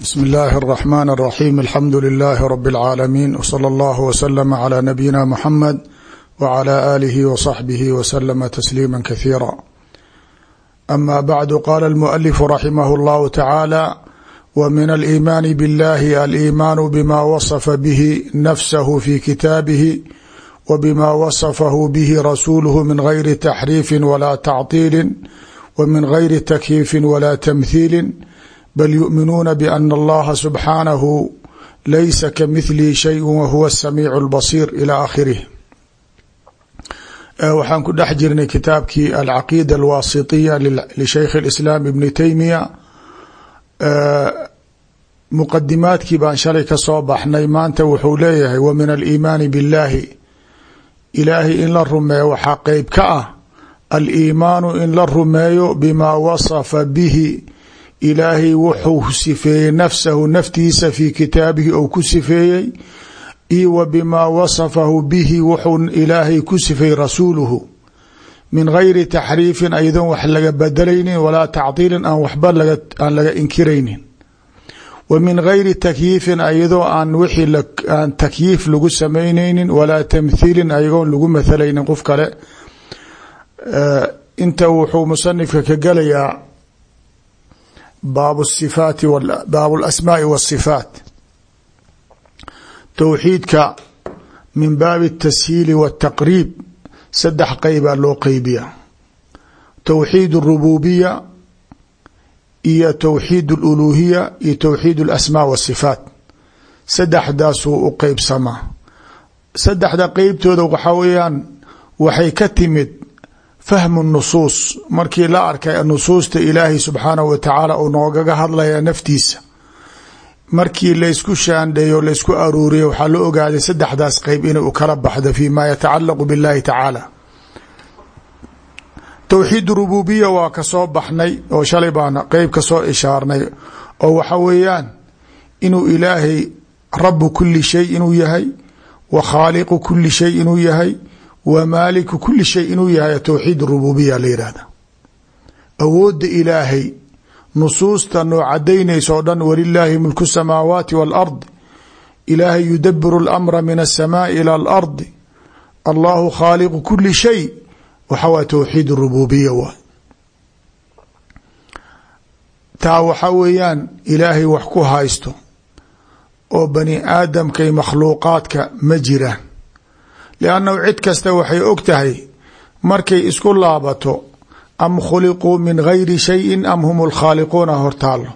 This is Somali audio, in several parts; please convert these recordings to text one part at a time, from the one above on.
bsm اllahi الرحmn الرaxيm alxamdu لlh rb العaalamiin wslى اllah wslm عlى nabiyina mxamed wعlى alihi وصaxbih wslma تsliima kaثiira ama bعdu qala اlmuأlif raximah اllah tacaalى w min aliimaani biاllahi aliimaanu bima waصfa bihi nafsah fi kitaabihi w bima waصfahu bihi rasuluhu min gayri taxriifi wala tacطiili w min gayri takyiifi wala tamhiili bal yuؤminuuna bأn اllaha subxaanahu laysa kamithlihi shay wahuwa الsamiic اlbasir ilى akhirih waxaan ku dhex jirnay kitaabkii alcaqiida alwaasitiya lishaykh اlislaam ibni teymiya muqadimaadkii baan shalay ka soo baxnay maanta wuxuu leeyahay wa min aliimaani biاllahi ilaahay in la rumeeyo waxaa qeyb ka ah aliimaanu in la rumeeyo bima wasafa bihi ilaahay wuxuu sifeeyey nafsahu naftiisa fi kitaabihi ou ku sifeeyey iyo wa bimaa wasafahu bihi wuxuu ilaahay ku sifeeyey rasuuluhu. Min gayri taxriifin ayadoon wax laga bedelaynin walaa tacdiilin aan waxba aan laga inkiraynin. Wa min gayri takyiifin ayadoo aan wixii aan takyiif lagu samaynaynin walaa tamthiilin ayagoon lagu mathalaynin qof kale. Inta wuxuu musanifka ka gelayaa baab sifaati baab اlasmaai wالصifaat towxiidka min baabi الtashiili wالtaqriib saddex qeybaa loo qeybiya towxiid الrububiya iyo towxiid اluluhiya iyo towxiid اlasmaa wالصifaat saddexdaasuu u qeybsamaa saddexda qeybtooda waxaa weeyaan waxay ka timid fahmu nusuus. Markii la arkay nusuusta ilaahay subxaanahu wa tacaala uu noogaga hadlaya naftiisa. Markii laysku shaandheeyo laysku aruuriyo waxaa la ogaaday saddexdaas qeyb inay u kala baxdo fi ma yatacalaqu biاllahi tacaala. Towxiid rububiya waa ka soo baxnay oo shalay baana qeyb ka soo ishaarnay oo waxa weeyaan inuu ilaahay rabu kuli shay inuu yahay wa khaaliqu kuli shay inuu yahay wa maaliku kuli shay inuu yahay towxiid rububiya la yihahda awoodda ilaahay nusuusta noo cadaynaysa oo dhan walilaahi mulku samaawaati wاlard ilaahay yudabiru اlamra min aلsamaai ilى اlardi allahu khaaliqu kuli shay waxa waay towxiid rububiya waay taa waxa weeyaan ilaahay wax ku haysto oo bani aadamka iyo makhluuqaadka ma jiraan liannahu cid kasta waxay og tahay markay isku laabato am khuliquu min gayri shayin am hum lkhaaliquuna hortaalo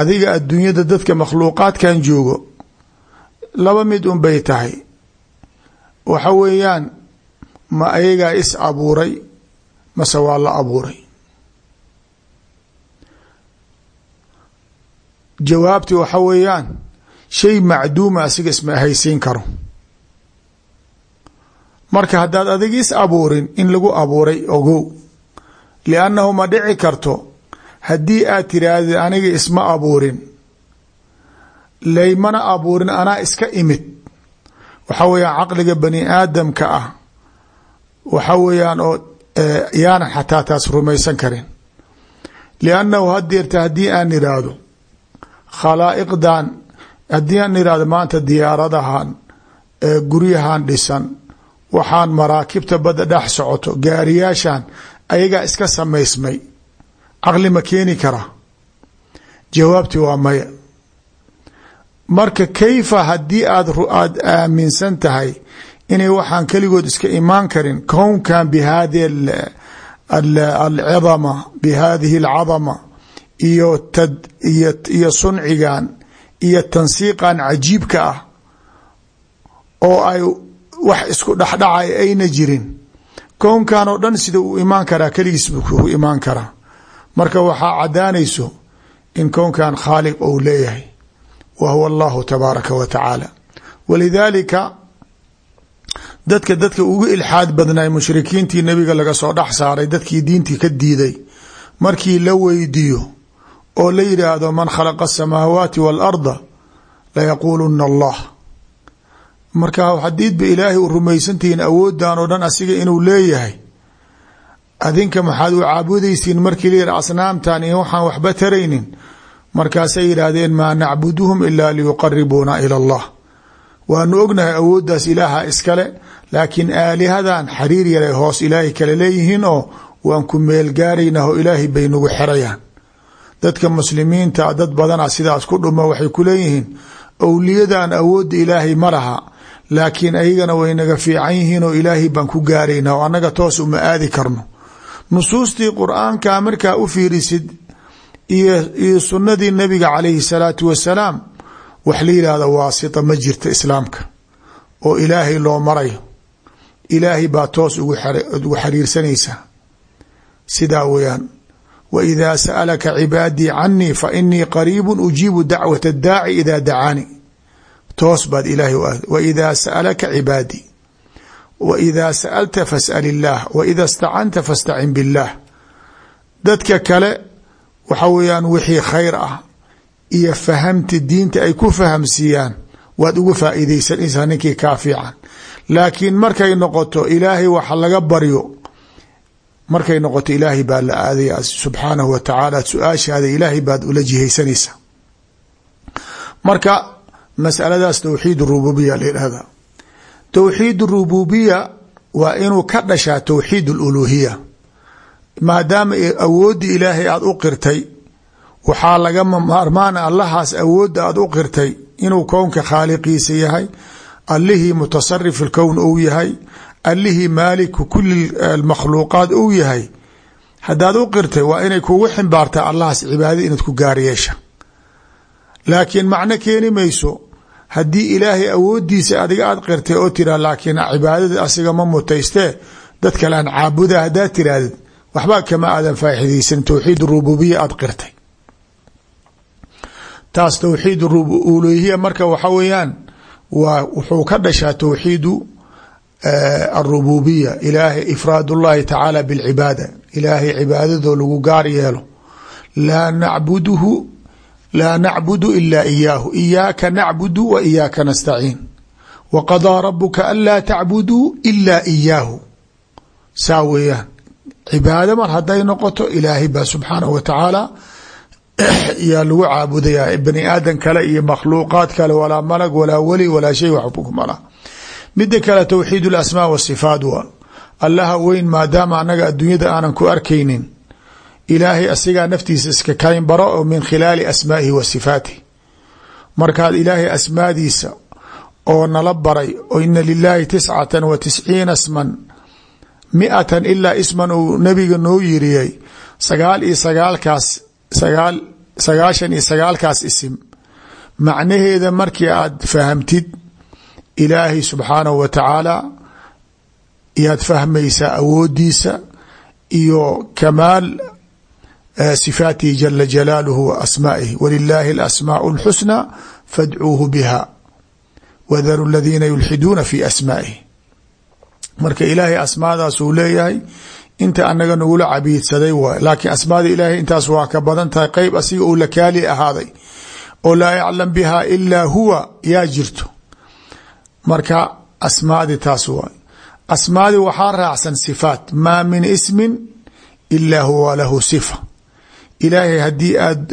adiga adduunyada dadka makhluuqaadkan joogo laba mid un bay tahay waxa weeyaan ma ayagaa is abuuray mase waa la abuuray jawaabti waxa weeyaan shay macduuma asiga isma ahaysiin karo marka haddaad adig is abuurin in lagu abuuray ogow. Liannahu ma dhici karto. Haddii aad tiraahdi aniga isma abuurin. Laymana abuurin anaa iska imid. Waxa weeyaan caqliga bani aadamka ah. Waxa weeyaan oo yaanan xataa taas rumaysan karin. Liannahu hadeerta haddii aan iraahdo khalaa'iqdan haddii aan iraahdo maanta diyaaradahan guryahan dhisan waxaan maraakibta badda dhex socoto gaariyaashan ayagaa iska samaysmay. Caqli ma keeni kara. Jawaabti waa maya. Marka kayfa haddii aad aad aaminsan tahay inay waxaan keligood iska imaan karin kownkan bihadi alcidama bihadihi alcadama iyo tad iyo iyo suncigan iyo tansiiqan cajiibka ah oo ay wax isku dhexdhacay ayna jirin. Kownkan oo dhan sida uu imaan karaa keligiis buu imaan karaa. Marka waxaa cadaanayso in kownkan khaaliq ou leeyahay. Wa huwa allahu tabaaraka wa tacaala. Walidaalika dadka dadka ugu ilxaad badnay mushrikiintii nebiga laga soo dhex saaray dadkii diintii ka diiday markii la weydiiyo oo la yidhaahdo man khalaqa asamaawaati waalarda layaquuluna allah marka hadiidba ilaahay u rumaysantihiin awooddan oo dhan asiga inuu leeyahay. Adinka maxaad u caabudaysiin markii la yihi asnaamtan iyo waxaan waxba taraynin. Markaasay yidhaahdeen maa nacbuduhum ilaa liyuqaribuuna ila allah. Waanu ognahay awooddaas ilaaha iskale laakiin aalihadan xariir yaray hoos ilaahay kale leeyihiin oo waan ku meelgaaraynah oo ilaahay bay nagu xerayaan dadka muslimiinta dad badana sidaas ku dhuma waxay ku leeyihiin owliyadan awoodda ilaahay ma laha laakiin ayagana way naga fiican yihiin oo ilaahay baan ku gaaraynaa oo annaga toos uma aadi karno. Nusuustii qur'aanka markaa u fiirisid iyo sunnadii nabiga calayhi salaatu wasalaam wax la waasita ma jirta islaamka oo ilaahay loo marayo. Ilaahay baa toos ugu xariirsanaysaa sidaa weyaan wa idaa sa'alaka cibaadii canii fa inii qariibu ujiibu dacwata daaci idaa dacaani toos baad ilaahay u a waidaa sa'alaka cibaadii waidaa sa'alta fas'al illaah waida stacanta fastacin billaah dadka kale waxa weeyaan wixii khayr ah iyo fahamti diinta ay ku fahamsiiyaan waad uga faa'iidaysanaysaa ninkii kaa fiican. Laakiin markay noqoto ilaahay wax laga baryo markay noqoto ilaahay baa la aadaya subxaanahu wa tacaala su'aashaada ilaahay baad ula jihaysanaysaa. Marka masaladaas towxiid rububiya la yidhahda towxiid rububiya waa inuu ka dhashaa towxiid aluluhiya maadaama awooddii ilaahay aada u qirtay waxaa laga maarmaana allahaas awoodda aada u qirtay inuu kownka khaaliqiisa yahay allihii mutasarif ilkown ou yahay allihii maaliku kuli makhluuqaad ou yahay. Haddaad u qirtay waa inay kugu ximbaartaa allahaas cibaadada inaad ku gaar yeesha. Laakiin macno keeni mayso haddii ilaahay awoodiisa adiga aad qirtay oo tiraa laakiin cibaadada asiga ma mutaystee? Dad kale aan caabuda haddaad tirahdid waxba kama aadan faaxidaysan towxiid rububiya aad qirtay. Taas towxiid uluhiya marka waxa weeyaan waa wuxuu ka dhashaa towxiidu arububiya ilaahay ifraad ullahi tacaala bilcibaada ilaahay cibaadadoo lagu gaar yeelo. Laa nacbuduhu laa nacbudu ila iyaahu iyaaka nacbudu wa iyaaka nastaciin wa qadaa rabuka anlaa tacbuduu ila iyaahu saa weeyaan cibaado mar hadday noqoto ilaahay baa subxaanahu wa tacaala yaa lagu caabudaya bani aadan kale iyo makhluuqaad kale walaa malag walaa weli walaa shay waxbkumala mida kale towxiid اlasmaa wasifaat wa allaha weyn maadaama anaga adduunyada aanan ku arkaynin ilaahay asigaa naftiisa iska kayn baro oo min khilaali asmaa'ihi wa sifaatih markaad ilaahay asmaadiisa oo nala baray oo ina lilaahi tiscata wa tisciina sman miatan ilaa isman uu nabiga noo yiriyey sagaal iyo sagaalkaas sagaal sagaashan iyo sagaalkaas isim. Macnaheeda markii aad fahamtid ilaahay subxaanahu wa tacaala yaad fahmaysaa awoodiisa iyo kamaal sifaatihi jala jalaaluhu wa asmaa'ihi walilaahi alasmaau اlxusnaa fadcuuhu biha wadaru ladiina yulxiduuna fi asmaa'ihi marka ilaahay asmaadaas uu leeyahay inta anaga nagula cabiidsaday waay laakiin asmaada ilaahay intaas waa ka badan tahay qeyb asiga uu lakaali ahaaday oo laa yaclam biha ilaa huwa yaa jirto marka asmaadi taas waay asmaadi waxaa raacsan sifaat maa min ismin ilaa huwa lahu sifa ilaahay haddii aad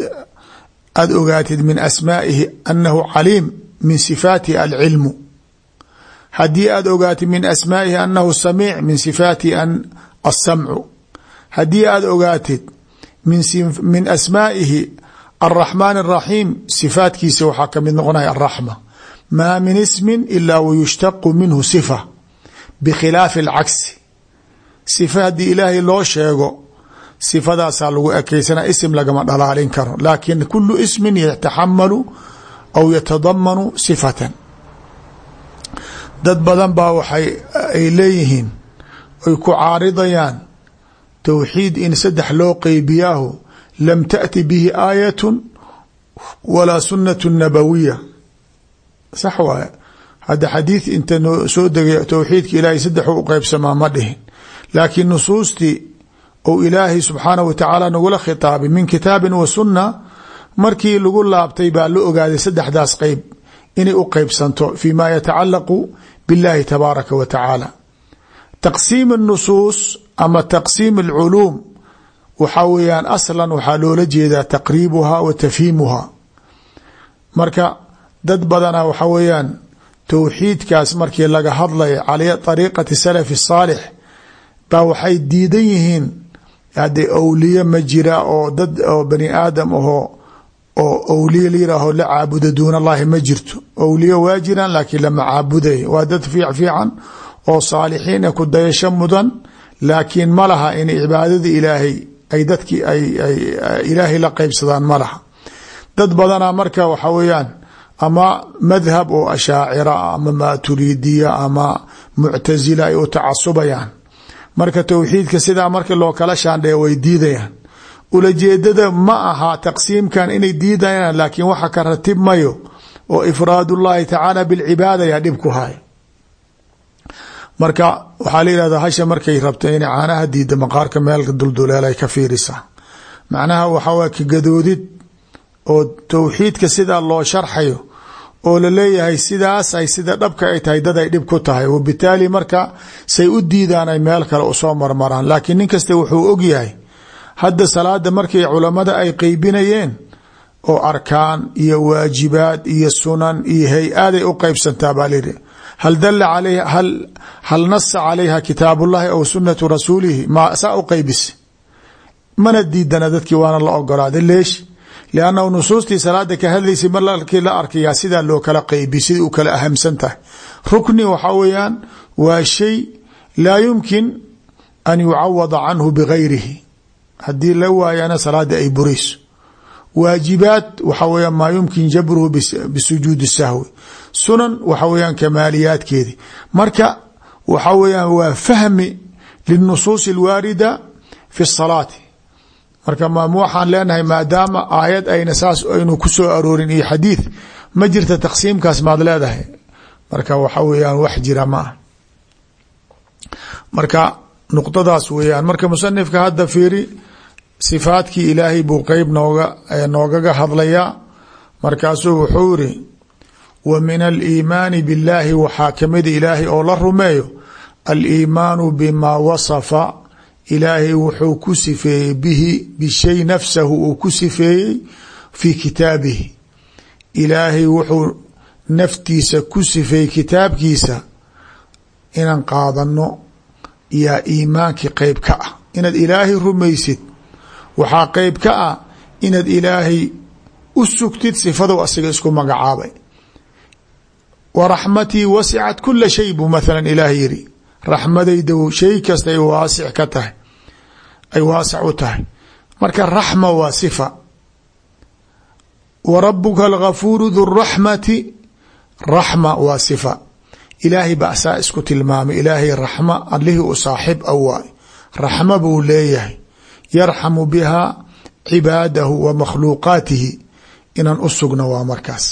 aada ogaatid min asmaa'ihi annahu caliim min sifaatihi alcilmu. Haddii aada ogaatid min asmaa'ihi annahu samiic min sifaatihi asamcu haddii aada ogaatid min asmaa'ihi alraxmaan araxiim sifaatkiisa waxaa ka mid noqonaya alraxma maa min ismin ilaa wayushtaqu minhu sifa bikhilaafi alcagsi sifa haddii ilaahay loo sheego sifadaasaa lagu ekeysana isim lagama dhalaalin karo. Laakin kulu ismin yataxamalu aw yatadamanu sifatan. Dad badan baa waxay ay leeyihiin ay ku caaridayaan towxiid in saddex loo qeybiyaahu lam taأti bihi aayatu walaa sunatu nabawiya sax waay hadda xadiid inta soo degay towxiidka ilaahay saddexu u qeybsamaa ma dhihin. Laakiin nusuustii ou ilaahay subxaanahu wa tacaala nagula khitaabay min kitaabin wa sunna markii lagu laabtay baa la ogaaday saddexdaas qeyb inay u qeybsanto fi ma yatacalaqu biاllahi tabaaraka wa tacaala taqsiim الnusuus ama taqsiim اlculuum waxaa weeyaan aslan waxaa loola jeedaa taqriibuhaa wa tafhiimuhaa marka dad badanaa waxaa weeyaan towxiidkaas markii laga hadlayo cala ariiqati salafi saalix baa waxay diidan yihiin haddee awliye ma jira oo dad oo bani aadam ahoo oo awliye layiraaho la caabuda duun allahi ma jirto. Awliye waa jiraan laakiin lama caabudayo waa dad fiic fiican oo saalixiin e ku dayasho mudan. Laakiin ma laha in cibaadada ilaahay ay dadkii ay ilaahay la qeybsadaan ma laha. Dad badanaa marka waxa weeyaan ama madhab oo ashaacira ama maturiidiya ama muctasila ay u tacasubayaan marka towxiidka sidaa marka loo kala shaandheeya way diidayaan. Ulajeedada ma aha taqsiimkan inay diidayaan laakiin waxa ka ratib mayo oo ifraad ullahi tacaala bilcibaada yaa dhib hay marka waxaa la yihahdaa hasha markay rabta inay caanaha diida maqaarka meelka dulduleelay ka fiirisaa. Macnaha waxaa ka gadoodid oo towxiidka sidaa loo sharxayo oo la leeyahay sidaas ay sida dhabka ay tahay dad ay dhib ku tahay. Wabitaali marka say u diidaan ay meel kale u soo marmaraan. Laakiin nin kasta wuxuu ogyahay hadda salaada markay culammada ay qeybinayeen oo arkaan iyo waajibaad iyo sunan iyo hay'aday u qeybsantaa baa layidhi hal dala alayha hal nasa calayha kitaabullahi aw sunatu rasuulihi? Ma saa u qeybisa mana diidana dadkii waana la ogolaaday. Leesh liannahu nusuustii salaada ka hadlaysay markii la arkayaa sidaa loo kala qeybi sidai u kala ahamsan tahay rukni waxaa weeyaan waa shay laa yumkin an yucawada canhu bigayrihi haddii la waayana salaada ay burayso waajibaad waxa weyaan maa yumkin jabruhu bisujuudi sahwi sunan waxa weyaan kamaaliyaadkeedi marka waxa weyaan waa fahmi linusuusi marka m waxaan leenahay maadaama aayad ayna saas aynu ku soo aroorin iyo xadiid ma jirta taqsiimkaas maad leedahay. Marka waxa weyaan wax jira ma ah marka nuqdadaas weeyaan marka musanifka hadda fiiri sifaadkii ilaahay buu qeyb nooga noogaga hadlayaa markaasuu wuxuu iri wa min aliimaani biاllaahi waxaa kamida ilaahay oo la rumeeyo aliimaanu bimaa wasafa ilaahay wuxuu ku sifeeyey bihi bishay nafsahu uu ku sifeeyey fii kitaabihi. Ilaahay wuxuu naftiisa ku sifeeyey kitaabkiisa inaan qaadano yaa iimaankii qeyb ka ah. Inaad ilaahay rumaysid waxaa qeyb ka ah inaad ilaahay u sugtid sifadow asiga isku magacaabay. Wa raxmatii wasicat kula shay buu mathalan ilaah yiri raxmadayda shay kasta ay waasic ka tahay. Ay waasic u tahay. Marka raxma waa sifa. Wa rabuka algafuuru du raxmati. Raxma waa sifa. Ilaahay ba asaa isku tilmaamay. Ilaahay raxma allihii u saaxib a waay raxma buu leeyahay. Yarxamu biha cibaadahu wa makhluuqaatihi. Inaan u sugno waa markaas.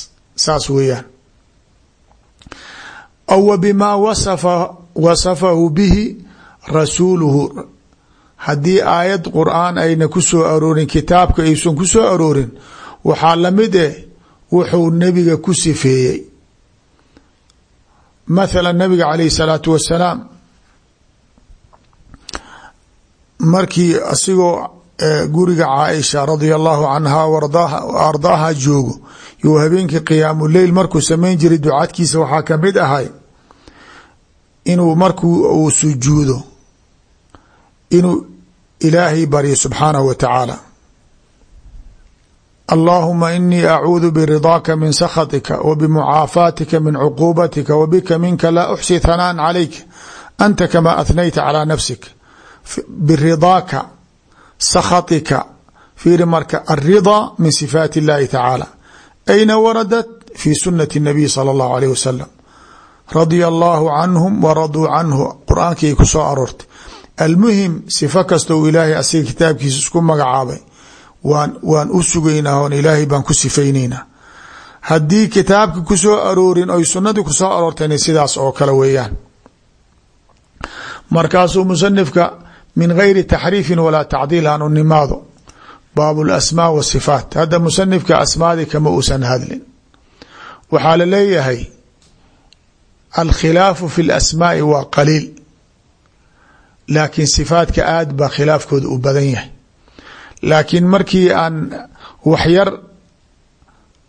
Saas weeyaan. Aw wa bimaa wasafa wasafahu bihi rasuuluhu. Haddii aayad qur'aan ayna ku soo aroorin kitaabka aysan ku soo aroorin waxaa la mid eh wuxuu nebiga ku sifeeyey. Mathala nabiga calayh salaatu wasalaam markii asigoo guriga caaisha radia allahu canha ardaaha joogo you habeenkii qiyaamu markuu samayn jiray ducadkiisa waxaa ka mid ahay inuu markuu uu sujuudo inuu ilaahay baryo subxaanahu wa tacaala allahuma inii acuudu biridaaka min sakhatika wa bimucaafaatika min cuquubatika wa bika minka laa uxsi hanaan calayka anta kama athnayta calaa nafsik biridaaka sakhatika fiiri marka alridaa min sifaati اllahi tacaala ayna waradat fi sunati الnabiy salى اllahu alayh wasalam radia allahu canhum wa raduu canhu qur'aankii ku soo aroortay. Almuhim sifo kasta uu ilaahay asiga kitaabkiisa isku magacaabay. Waan waan u sugaynaa oon ilaahay baan ku sifaynaynaa. Haddii kitaabka ku soo aroorin oy sunnadii ku soo aroortayna sidaas oo kale weeyaan. Markaasuu musanifka min gayri taxriifin walaa tacdiil aan u nimaado. Baabu lasmaa wa sifaat. Hadda musanifka asmaadii kama uusan hadlin. Waxaa la alkhilaafu fi lasmaai waa qaliil laakiin sifaatka aad baa khilaafkooda u badan yahay. Laakiin markii aan waxyar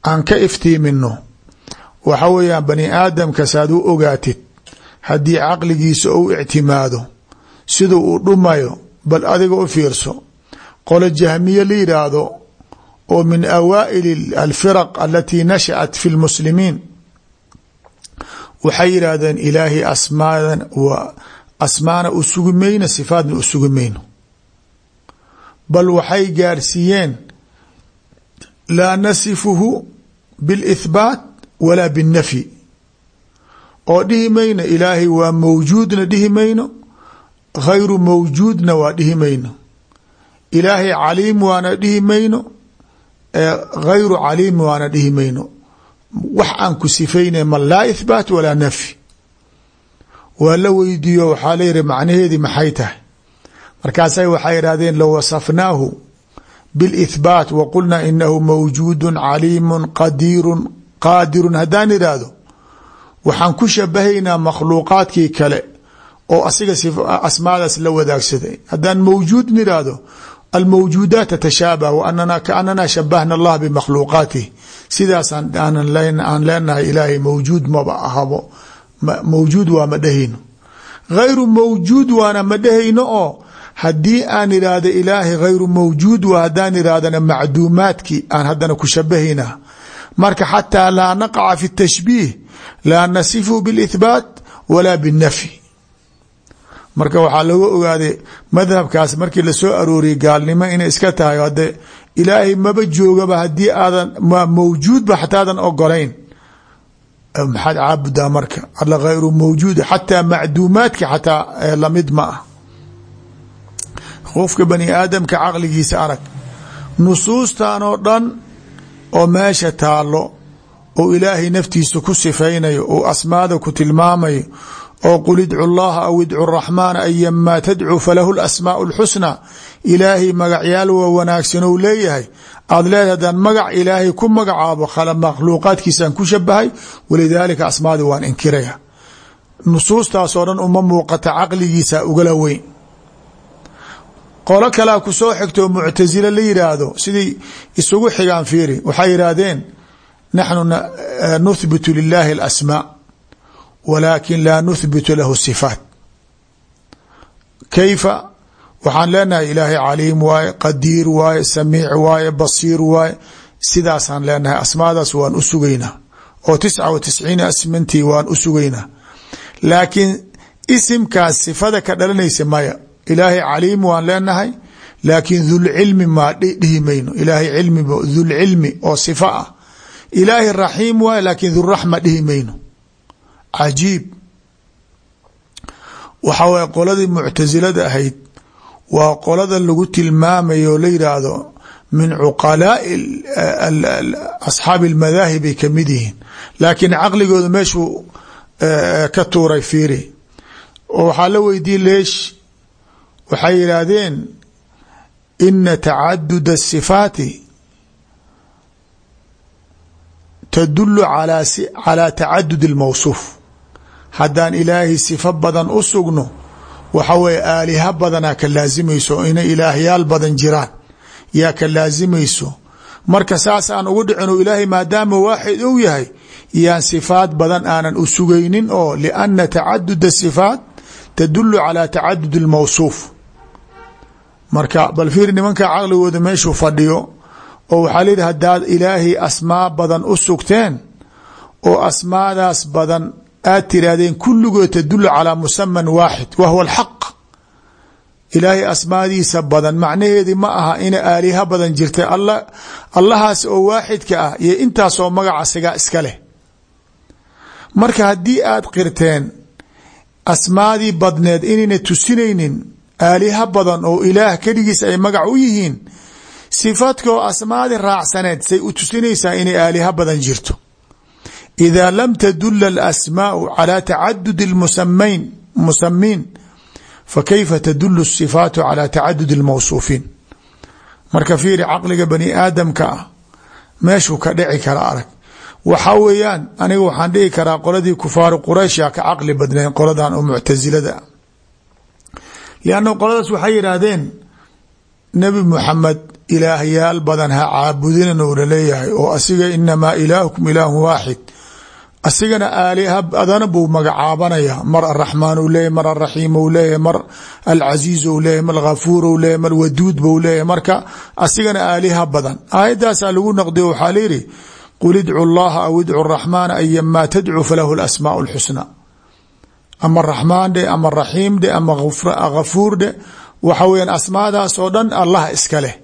aan ka iftiimino waxa weeyaan bani aadamka saad u ogaatid haddii caqligiisa ou ictimaado siduu uu dhumayo bal adiga u fiirso qolo jahmiye la yidhaahdo oo min awaa'il alfiraq alatii nashaat fi lmuslimiin waxay yidhaahdeen ilaahay asmaadan asmaana u sugi mayno sifaadna u sugi mayno bal waxay gaarsiiyeen laa nasifuhu biاlithbaat walaa biاnnafyi oo dhihi mayno ilaahay waa mawjuudna dhihi mayno hayru mawjuudna waa dhihi mayno. Ilaahay caliim waana dhihi mayno hayru caliim waana dhihi mayno wax aan ku sifaynay ma laa ithbaat walaa nafyi waa la weydiiyo waxaa la yihi macnaheedii maxay tahay? Markaasay waxay idhahdeen low wasafnaahu biاlithbaat wa qulnaa inahu mawjuudu caliimu qadiiru qaadirun. Haddaan idhaahdo waxaan ku shabahaynaa makhluuqaadkii kale oo asiga asmaadaas la wadaagsaday. Haddaan mawjuud nidhaahdo almawjuudaat tatashaabah kaanana shabahna allah bimakhluuqaatih sidaasaan aan leenahay ilaahay mawjuud maba ahabo mawjuud waa ma dhehayno hayru mawjuud waana ma dhehayno oo haddii aan idhaahdo ilaahay hayru mawjuud waa haddaan idhaahdana macduumaadkii aan haddana ku shabahaynaa marka xataa laa naqaca fi tashbiih laa nasifu biاlithbaat walaa biاnnafyi marka waxaa laga ogaaday madhabkaas markii la soo arooriyay gaalnimo inay iska tahay hade ilaahay maba joogaba haddii aadan mawjuudba xataadan ogolayn maxaad caabudaa marka? Alla hayru mawjuud xataa macduumaadki xataa la mid ma ah. Qofka bani aadamka caqligiisa arag nusuustan oo dhan oo meesha taalo oo ilaahay naftiisa ku sifaynayo oo asmaada ku tilmaamayo oo qul idcu llaha aw idcu raxmaan ayamaa tadcuu falahu lasmaau lxusnaa ilaahay magacyaal waa wanaagsan ou leeyahay. Aad leedahay hadaan magac ilaahay ku magacaabo makhluuqaadkiisaan ku shabahay walidaalika asmaadii waan inkiraya. Nusuustaasoo dhan uma muuqata caqligiisa ugala weyn. Qolo kalea ku soo xigtoo muctasile la yidhaahdo sidii isugu xigaan fiiri waxay yidhaahdeen naxnu walaakin laa nuthbitu lahu sifaat kayfa waxaan leenahay ilaahay caliim waaye qadiir waaye samiic waaye basiir waaye sidaasaan leenahay asmaadaas waan u sugaynaa oo tisca wa tisciina asmantii waan u sugaynaa laakiin isimkaas sifada ka dhalanaysa maya ilaahay caliim waan leenahay laakiin dulcilmi maa dhihi mayno ilaahay cilmi dulcilmi oo sifa ah ilaahay raxiim waaye laakiin duraxma dhihi mayno cajiib waxaa waye qoladii muctasilada ahayd. waa qolada lagu tilmaamayo o la yidhaahdo min cuqalaai asxaabi almadaahib bay ka mid yihiin. laakiin caqligooda meeshuu e, ka tuuray fiiri. oo waxaa la weydiye leesh waxay yidhaahdeen ina tacaduda asifaati tadulu calaa tacadud اlmawsuuf haddaan ilaahay sifa badan u sugno waxa weeye aaliha badanaa ka laasimayso inay ilaahyaal badan jiraan. Yaa ka laasimayso. Marka saas aan ugu dhicin oo ilaahay maadaama waaxid ou yahay yaan sifaad badan aanan u sugaynin oo lianna tacaduda sifaat tadulu calaa tacadud almawsuuf marka bal fiir nimanka caqligooda meeshuu fadhiyo oo waxaa leedahy haddaad ilaahay asmaa badan u sugteen oo asmaadaas badan aad tirahdeen kulligood tadulu calaa musaman waaxid wa huwa alxaq. Ilaahay asmaadiisa badan macnaheedi ma aha ina aaliha badan jirta allahaas oo waaxidka ah iyo intaasoo magaca sigaa iska leh. Marka haddii aad qirteen asmaadii badneed inayna tusinaynin aaliha badan oo ilaah keligiis ay magac u yihiin sifaadkoo asmaadi raacsaneed say u tusinaysaa inay aaliha badan jirto ida lam tadula alasmaau calى tacadud musamayn musamiin fakayfa tadulu الsifaatu calى tacadud اlmawsuufiin marka fiiri caqliga bani aadamka ah meeshuu ka dhici kara arag waxaa weeyaan aniga waxaan dhihi karaa qoladii kufaaru quraysha ka caqli badneen qoladan oo muctasilada lianna qoladaas waxay yidhaahdeen nebi muxamed ilaahyaal badan ha caabudinin u laleeyahay oo asiga inamaa ilaahukum ilaahun waaxid asigana aaliha badana buu magacaabanaya mar araxmaan u leeyahy mar araxiim u leeyahy mar alcasiiz u leeyahy mar hafuur u leeyahy mar waduud buu leeyahy marka asigana aaliha badan. Aayadaasaa lagu naqdiyo waxaa layidhi qul idcu llaha aw idcu raxmaana ayamaa tadcu falahu lasmaau lxusna ama raxmaan dhe ama raxiim dhe ama hafuur dhe waxa weyan asmaadaas oo dhan allah iska leh.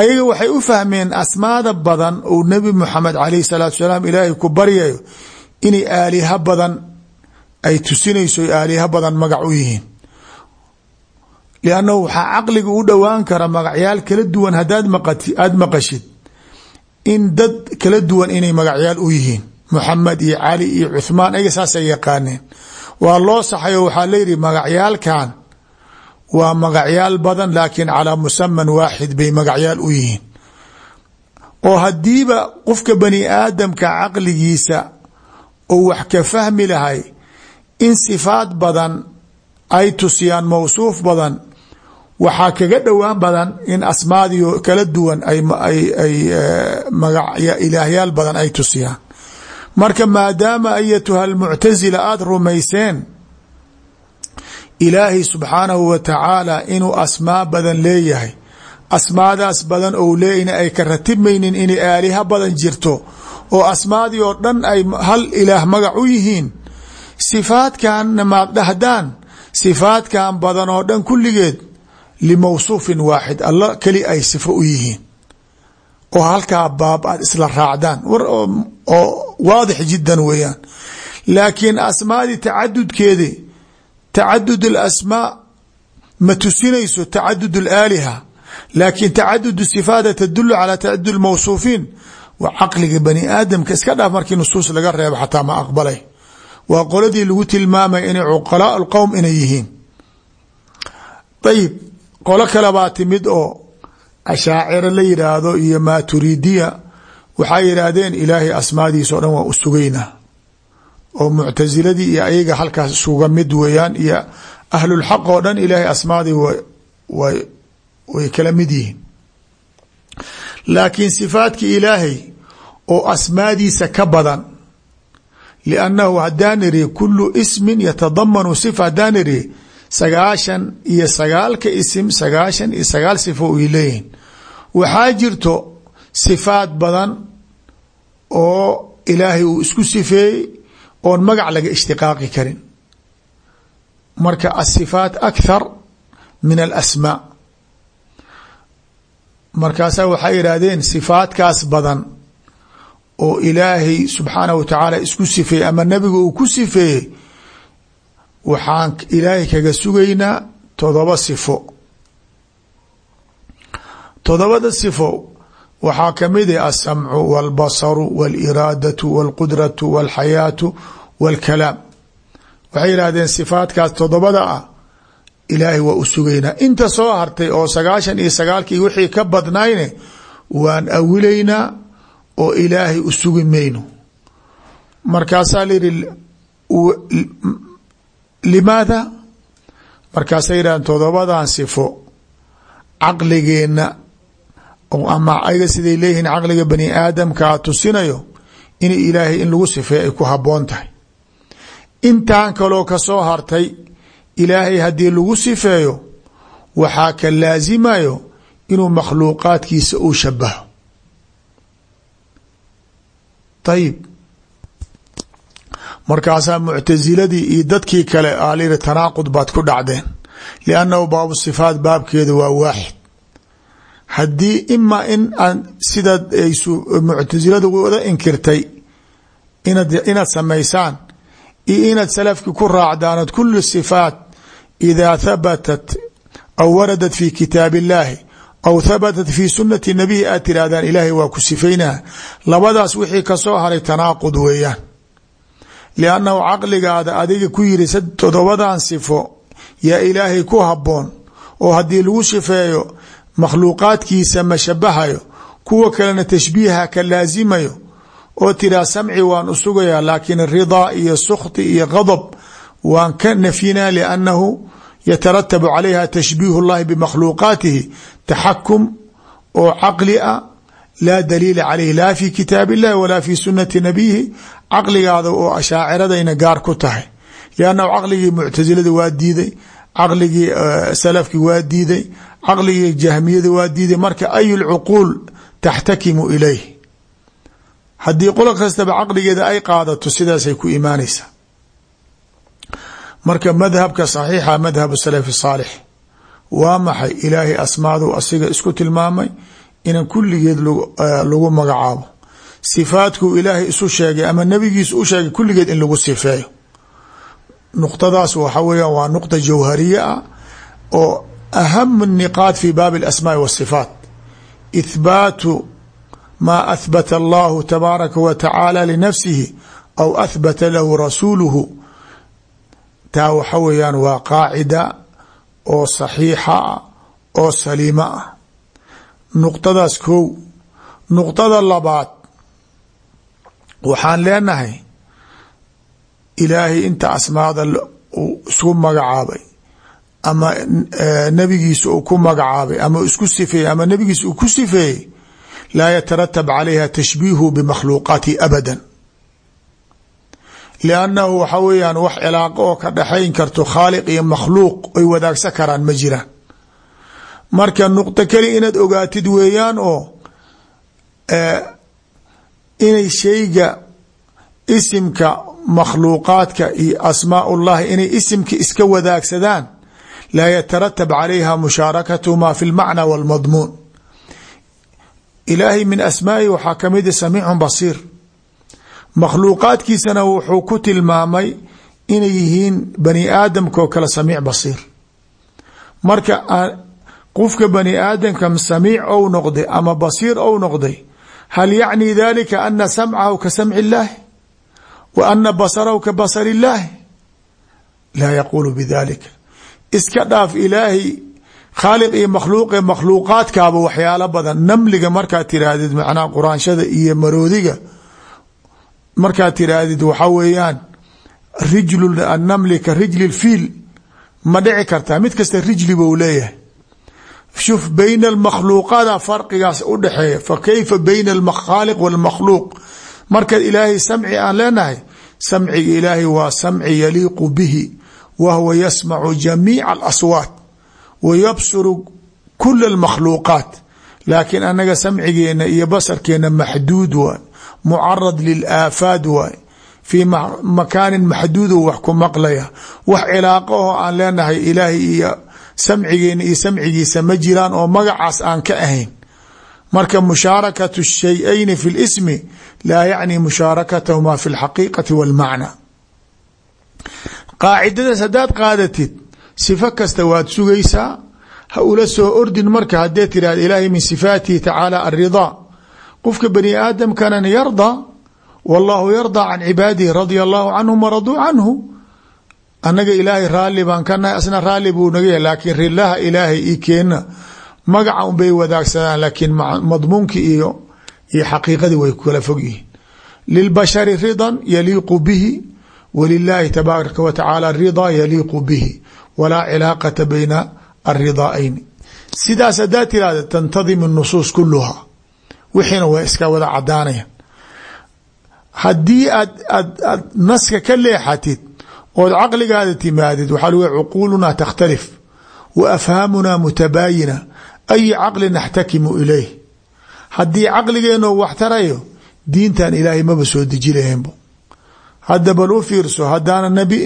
Ayaga waxay u fahmeen asmaada badan uu nebi muxamed calayh salaatu salaam ilaahay ku baryayo inay aaliha badan ay tusinayso aaliha badan magac u yihiin. Liannahu waxaa caqliga u dhowaan kara magacyaal kala duwan haddaad aada maqashid in dad kala duwan inay magacyaal u yihiin. Muxamed iyo cali iyo cuthmaan ayaga saasay yaqaaneen. Waa loo saxayo waxaa layidhi magacyaalkan waa magacyaal badan laakiin calaa musaman waaxid bay magacyaal u yihiin. Oo haddiiba qofka bani aadamka caqligiisa oo wax ka fahmi lahay in sifaad badan ay tusiyaan mawsuuf badan waxaa kaga dhowaan badan in asmaadiio kala duwan ay ilaahyaal badan ay tusiyaan. Marka maadaama ayatuha almuctasila aada rumayseen ilaahay subxaanahu wa tacaala inuu asmaa badan leeyahay asmaadaas badan ou leeyna ay ka ratibmaynin inay aaliha badan jirto oo asmaadii oo dhan ay hal ilaah magac u yihiin sifaadkanna maad dhahdaan sifaadkan badan oo dhan kulligeed limawsuufin waaxid alla keli ay sifo u yihiin. Oo halkaa baab aad isla raacdaan oo waadix jiddan weeyaan. Laakiin asmaadii tacadudkeedi tacadud alasmaa ma tusinayso tacadud alaaliha laakiin tacadud sifaada tadulu calaa tacadud lmawsuufiin waa caqliga bani aadamka iska dhaaf markii nusuus laga reebo xataa ma aqbalay. Waa qoladii lagu tilmaamaya inay cuqalaa alqowm inay yihiin. Ayib qolo kale baa timid oo ashaaciro la yidhaahdo iyo maaturiidiya waxay yidhaahdeen ilaahay asmaadiisa o dhan waa u sugaynaa oo muctasiladii iyo ayaga halkaas isuga mid weeyaan iyo ahlulxaq oo dhan ilaahay asmaadii way kala mid yihiin laakiin sifaadka ilaahay oo asmaadiisa ka badan liannahu haddaan iri kulu ismin yatadamanu sifa haddaan iri sagaashan iyo sagaalka isim sagaashan iyo sagaal sifo ay leeyihiin waxaa jirto sifaad badan oo ilaahay uu isku sifeeyey oon magac laga ishtiqaaqi karin. Marka asifaat akhar min alasmaa markaasaa waxay yidhaahdeen sifaadkaas badan oo ilaahay subxaanahu wa tacaala isku sifeeyey ama nabiga uu ku sifeeyey waxaan ilaahay kaga sugaynaa todoba sifo todobada sifo waxaa kamid ah aلsamcu wاlbasaru wاliraadatu wاlqudratu wاlxayaatu wاlkalaam waxay yidhahdeen sifaadkaas todobada ah ilaahay waa u sugaynaa. Inta soo hartay oo sagaashan iyo sagaalkii wixii ka badnayne waan awilaynaa oo ilaahay u sugi mayno. Markaasaa layihi limaada? Markaasay yidhahdeen todobadan sifo caqligeenna ama ayaga siday leeyihiin caqliga bani aadamkaa tusinayo in ilaahay in lagu sifeey ay ku haboon tahay. Intan kaloo ka soo hartay ilaahay haddii lagu sifeeyo waxaa ka laasimayo inuu makhluuqaadkiisa uu shabaho ayib markaasaa muctasiladii iyo dadkii kale alyidhi tanaaqud baad ku dhacdeen liannahu baabu sifaat baabkeeda waa waaxid. Haddii ima in aan sidaad muctasilada wada inkirtay inaad samaysaan iyo inaad salafki ku raacdaanad kulu sifaat idaa thabatat aw waradat fi kitaab illahi aw thabatat fi sunati nabiyi aad tirahdaan ilaahay waa ku sifaynaa labadaas wixii ka soo haray tanaaqud weeyaan liannahu caqligaada adiga ku yiri todobadan sifo yaa ilaahay ku haboon oo haddii lagu sifeeyo makhluuqaadkiisa ma shabahayo kuwa kalena tashbiiha ka laasimayo oo tiraa samci waan u sugayaa ridaa iyo sukti iyo gadab waan ka nafyinaa liannahu yataratabu calayha tashbiih اllahi bimakhluuqaatihi taxakum oo caqli ah laa daliila caleyh laa fi kitaab illahi walaa fi sunati nabiyihi caqligaada oo ashaaciradayna gaar ku tahay liannahu caqligii muctasilada waa diiday caqligii salafki waa diiday caqligii jahmiyada waa diiday marka ayu lcuquul taxtakimu ilayh haddii qolo kastaba caqligeeda ay qaadato sidaasay ku imaanaysaa marka madhabka saxiixa madhab salafi saalix waa maxay? Ilaahay asmaadu asiga isku tilmaamay inan kulligeed lagu magacaabo. Sifaadkuu ilaahay isu sheegay ama nabigiisu u sheegay kulligeed in lagu sifeeyo. Nuqtadaas waxa weeyaan waa nuqta jawhariye ah oo aham niqaad fi baabi alasmaai wasifaat ithbaatu maa ahbata allahu tabaaraka wa tacaala linafsihi aw ahbata lahu rasuuluhu taa waxa weeyaan waa qaacida oo saxiixa oo saliimo ah. Nuqtadaas kow nuqtada labaad waxaan leenahay ilaahay inta asmaada isku magacaabay ama nabigiisa uu ku magacaabay ama isku sifeeyey ama nabigiisa uu ku sifeeyey laa yataratab calayha tashbiihu bimakhluuqaati abada liannahu waxa weeyaan wax cilaaqo oo ka dhexayn karto khaaliq iyo makhluuq ay wadaagsan karaan ma jiraan. Marka nuqto keli inaad ogaatid weeyaan oo inay shayga isimka makhluuqaadka iyo asmaa ullahi inay isimka iska wadaagsadaan laa yataratab calayha mushaarakatuhuma fi lmacna walmadmuun ilaahay min asmaa'ihi waxaa kamida samiicun basiir makhluuqaadkiisana wuxuu ku tilmaamay inay yihiin bani aadamka oo kale samiic basiir. Marka qofka bani aadamka samiic ou noqday ama basiir ou noqday hal yacni dalika ana samcahu ka samci illaahi wa ana basarahu ka basari illaahi laa yaquulu bidalika iska dhaaf ilaahay khaaliq iyo makhluuqe makhluuqaadkaaba waxyaalo badan namliga markaad tiraahdid macnaha quraanshada iyo maroodiga markaad tiraahdid waxaa weeyaan rijlu annamli ka rijli fiil ma dhici kartaa. Mid kasta rijli bou leeyahay. Shuf bayna almakhluuqaada farqigaas u dhexeeya fa kayfa bayna alkhaaliq walmakhluuq marka ilaahay samci aan leenahay samciga ilaahay waa samci yaliiqu bihi wa huwa yasmacu jamiica alaswaat wa yabsuru kula almakhluuqaat laakiin anaga samcigeena iyo basarkeena maxduud waay mucarad lilaafaad waay. Fii makaanin maxduudo wax ku maqlaya. Wax cilaaqo oo aan leenahay ilaahay iyo samcigeena iyo samcigiisa ma jiraan oo magacaas aan ka ahayn. Marka mushaarakatu shayayni fi lismi laa yacni mushaarakatahuma fi lxaqiiqati walmacna qaacidadaas haddaad qaadatid sifo kasta waad sugaysaa. Ha ula soo ordin marka haddee tirahda ilaahay min sifaatihi tacaala alridaa qofka bani aadamkana yardaa wallahu yardaa can cibaadihi radia allahu canhum waraduu canhu. Annaga ilaahay raalli baan ka nahay asna raalli buu naga yahay laakiin rilaha ilaahay io keenna. Magaca unbay wadaagsadaan laakiin madmuunkii iyo iyo xaqiiqadii way kala fog yihiin. Lilbashari ridan yaliiqu bihi walilaahi tabaaraka wa tacaala ridaa yaliiqu bihi walaa cilaaqata bayna alridaaayni sidaas haddaa tirahda tantadim nusuus kuluha wixiina way iska wada cadaanayan haddii aad aad aad naska ka leexatid ood caqligaada timaadid waxaa lgu cuquuluna takhtalif wa afhaamuna mutabaayina ayi caqli naxtakimu ilayh. Haddii caqligeenoo wax tarayo diintan ilaahay maba soo deji lahaynbo hadda bal u fiirso haddaana nabi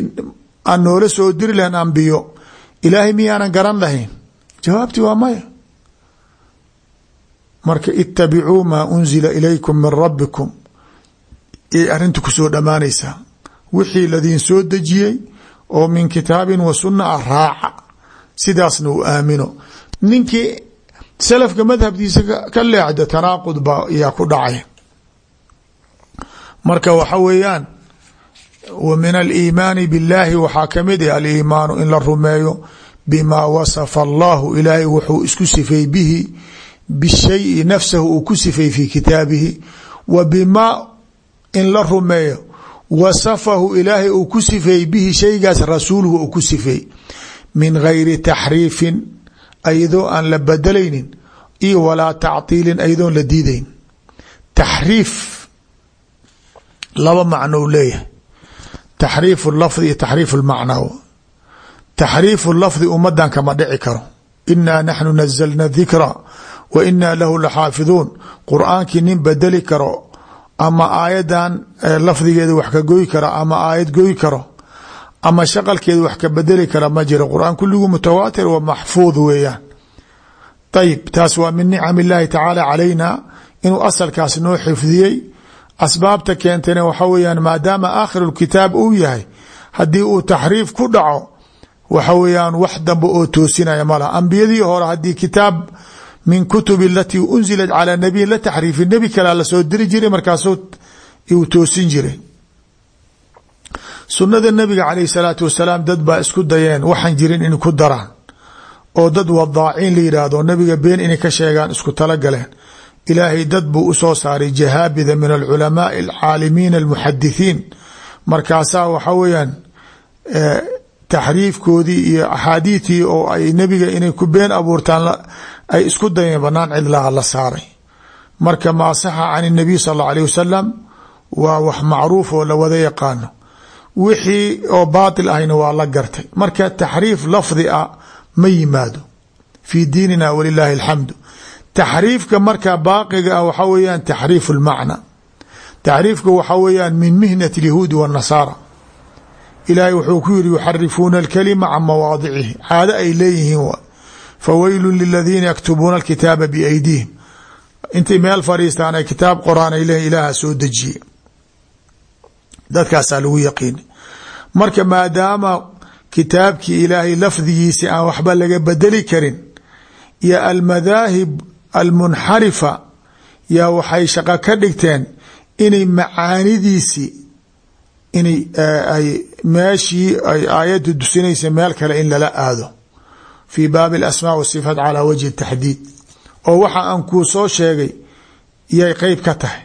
aan noola soo diri lahayn ambiyo ilaahay miyaanan garan lahayn? Jawaabti waa maya marka itabicuu maa unzila ilaykum min rabbikum. Yay arrinta ku soo dhammaanaysaa wixii ladiin soo dejiyey oo min kitaabin wa sunna ah raaca. Sidaasna uu aamino. Ninkii salafka madhabkiisa ka leexda tanaaqud baa yaa ku dhacay. Marka waxa weeyaan wa min aliimaani biاllaahi waxaa ka mid ah aliimaanu in la rumeeyo bimaa wasafa allahu ilaahay wuxuu isku sifay bihi bishayi nafsahu uu ku sifay fi kitaabihi wa bimaa in la rumeeyo wasafahu ilaahay uu ku sifeey bihi shaygaas rasuuluhu uu ku sifeey min gayri taxriifin ayadoo aan la bedelaynin iyo walaa tactiilin aydoon la diideyn taxriif laba macno u leeyahay. Taxriifu lafdi iyo taxriifu lmacnaa taxriifu lafdi ummadan kama dhici karo. Inaa naxnu nazalna dikra wa inaa lahu laxaafiduun qur'aankii nin bedeli karo ama aayadan lafdigeeda wax ka goy karo ama aayad goy karo ama shaqalkeeda wax ka bedeli kara ma jiro qur'aan mutawaatir wa maxfuud weeyaan ayib taas waa min nicam illaahi tacaala calayna inuu asalkaas noo xifdiyey asbaabta keentana waxa weyaan maadaama aakhiru kitaab uu yahay haddii uu taxriif ku dhaco waxa weeyaan wax dambe oo toosinaya malaha ambiyadii hore haddii kitaab min kutubi alatii unzilat calaa nabiyin la taxriifi nebi kalea la soo diri jiray markaasuu uu toosin jiray. Sunada nabiga calayh salaatu wasalaam dad baa isku dayeen waxaan jirin in ku daraan. Oo dad wadaaciin la yidhaahdo nabiga been inay ka sheegaan isku talagaleen ilaahay dad buu u soo saaray jahaabida min alculamaai alcaalimiin almuxadithiin. Markaasaa waxa weeyaan taxriifkoodii iyo axaadiidtii oo ay nebiga inay ku been abuurtaan ay isku dayeen banaan cidlaha la saaray marka maa saxa can اnabiy sal اllau alيh wasalam waa wax macruuf oo la wada yaqaano wixii oo baatil ahayna waa la gartay marka taxriif lafdi a ma yimaado fii diinina walilaahi alxamdu taxriifka marka baaqiga ah waxaa weeyaan taxriif اlmacna taxriifka waxaa weeyaan min mihnati اlyahuudi wالnasaara ilaahay wuxuu ku yiri yuxarifuuna اlkalima can mawaadicihi caado ay leeyihiin wa faweylu liladiina yaktubuuna alkitaaba biaydihim intay meel fadhiistaan ay kitaab qoraan ay leeyihiin ilaaha soo dejiye dadkaasaa lagu yaqiini marka maadaama kitaabkii ilaahay lafdigiisi aan waxba laga bedeli karin iyo almadaahib almunxarifa yaa waxay shaqo ka dhigteen inay macaanidiisi inay ay meeshii ay aayaddu dusinaysa meel kale in lala aado fi baabi alasmaa wasifaat calaa wajhi taxdiid oo waxa aan kuu soo sheegay yay qeyb ka tahay.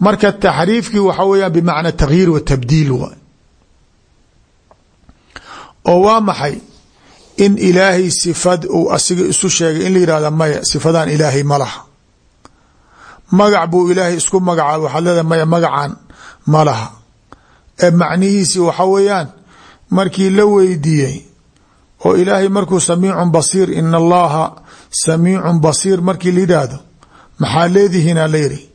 Marka taxriifkii waxa weeyaan bimacna takhyiir wa tabdiil waay. Oo waa maxay? In ilaahay sifad uu asiga isu sheegay in la yihahda maya sifadan ilaahay ma laha. Magac buu ilaahay isku magacaabay waxaad leedahay maya magacan ma laha. Ee waxa weeyaan markii la weydiiyey oo ilaahay markuu samiicun basiir in allaha samiicun basiir markii la yidhaahdo maxaa leedihiina la yidhi?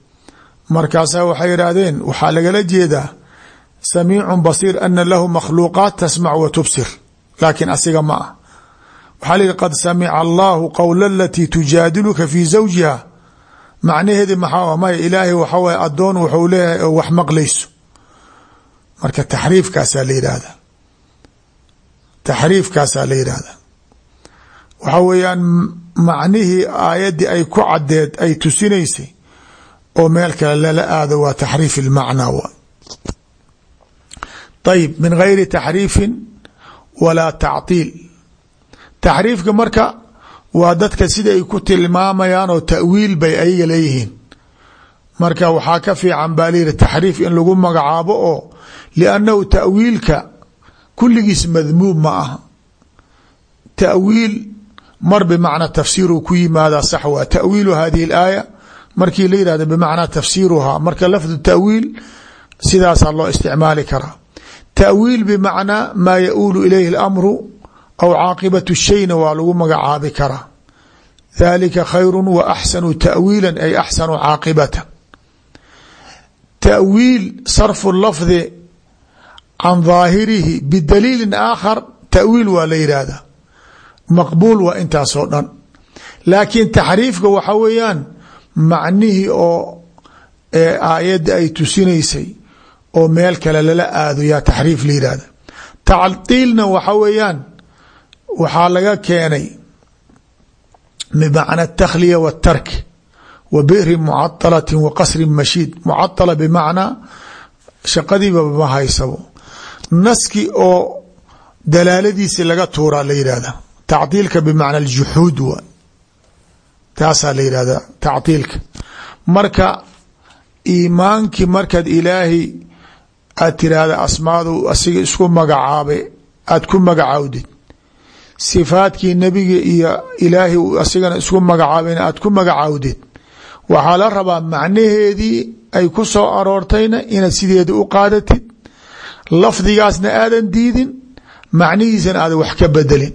Markaasaa waxay yidhaahdeen waxaa lagala jeedaa samiicun basiir ana lahu makhluuqaat tasmac wa tubsir. Laakiin asiga ma ah waxaa la yihi qad samica allahu qowla alatii tujaadiluka fii zawjiha. Macnaheedi maxaa maya ilaahay waxa waye adoon wuxuu leeyahay oo wax maqlayso. Marka taxriifkaasaa la yidhaahda taxriifkaasaa la yidhaahda waxa weeyaan macnihii aayaddii ay ku caddeed ay tusinaysay oo meel kale lala aado waa taxriif ilmacnaa wa ayib min gayri taxriifin walaa tactiil. Taxriifka marka waa dadka sida ay ku tilmaamayaan oo ta'wiil bay ayaga leeyihiin. Marka waxaa ka fiican baa layihi taxriif in lagu magacaabo oo liannahu ta'wiilka kulligiis madmuub ma aha. Ta'wiil mar bimacna tafsiiruu ku yimaadaa sax waa ta'wiilu hadihi alaaya markii la yihahdo bimacnaa tafsiiruhaa marka lafdu ta'wiil sidaasaa loo isticmaali karaa. Ta'wiil bimacnaa maa yauulu ilayhi اlamru aw caaqibatu shayna waa lagu magacaabi karaa. Dalika khayru wa axsanu ta'wiila ay axsanu caaqibata. Ta'wiil sarfu lafdi can daahirihi bidaliilin aakhar ta'wiil waa la yidhaahdaa maqbuul waa intaasoo dhan laakiin taxriifka waxa weeyaan macnihii oo aayadda ay tusinaysay oo meel kale lala aado yaa taxriif la yidhahda tactiilna waxa weeyaan waxaa laga keenay bimacna atakhliya watark wa bi'ri mucaطalati wa qasrin mashiid mucaطala bimacnaa shaqadiiba ma haysabo naski oo dalaaladiisi laga tuuraa la yidhahda tactiilka bimacna aljuxuud wa taasaa la yidhahda tactiilka marka iimaankii markaad ilaahay aad tiraahda asmaadu asiga isku magacaabay aad ku magacaawdid sifaadkii nebiga iyo ilaahay asigana isku magacaaben aad ku magacaawdid waxaa la rabaa macnaheedii ay ku soo aroortayna inaad sideeda u qaadatid lafdigaasna aadan diidin macnihiisana aadan wax ka bedelin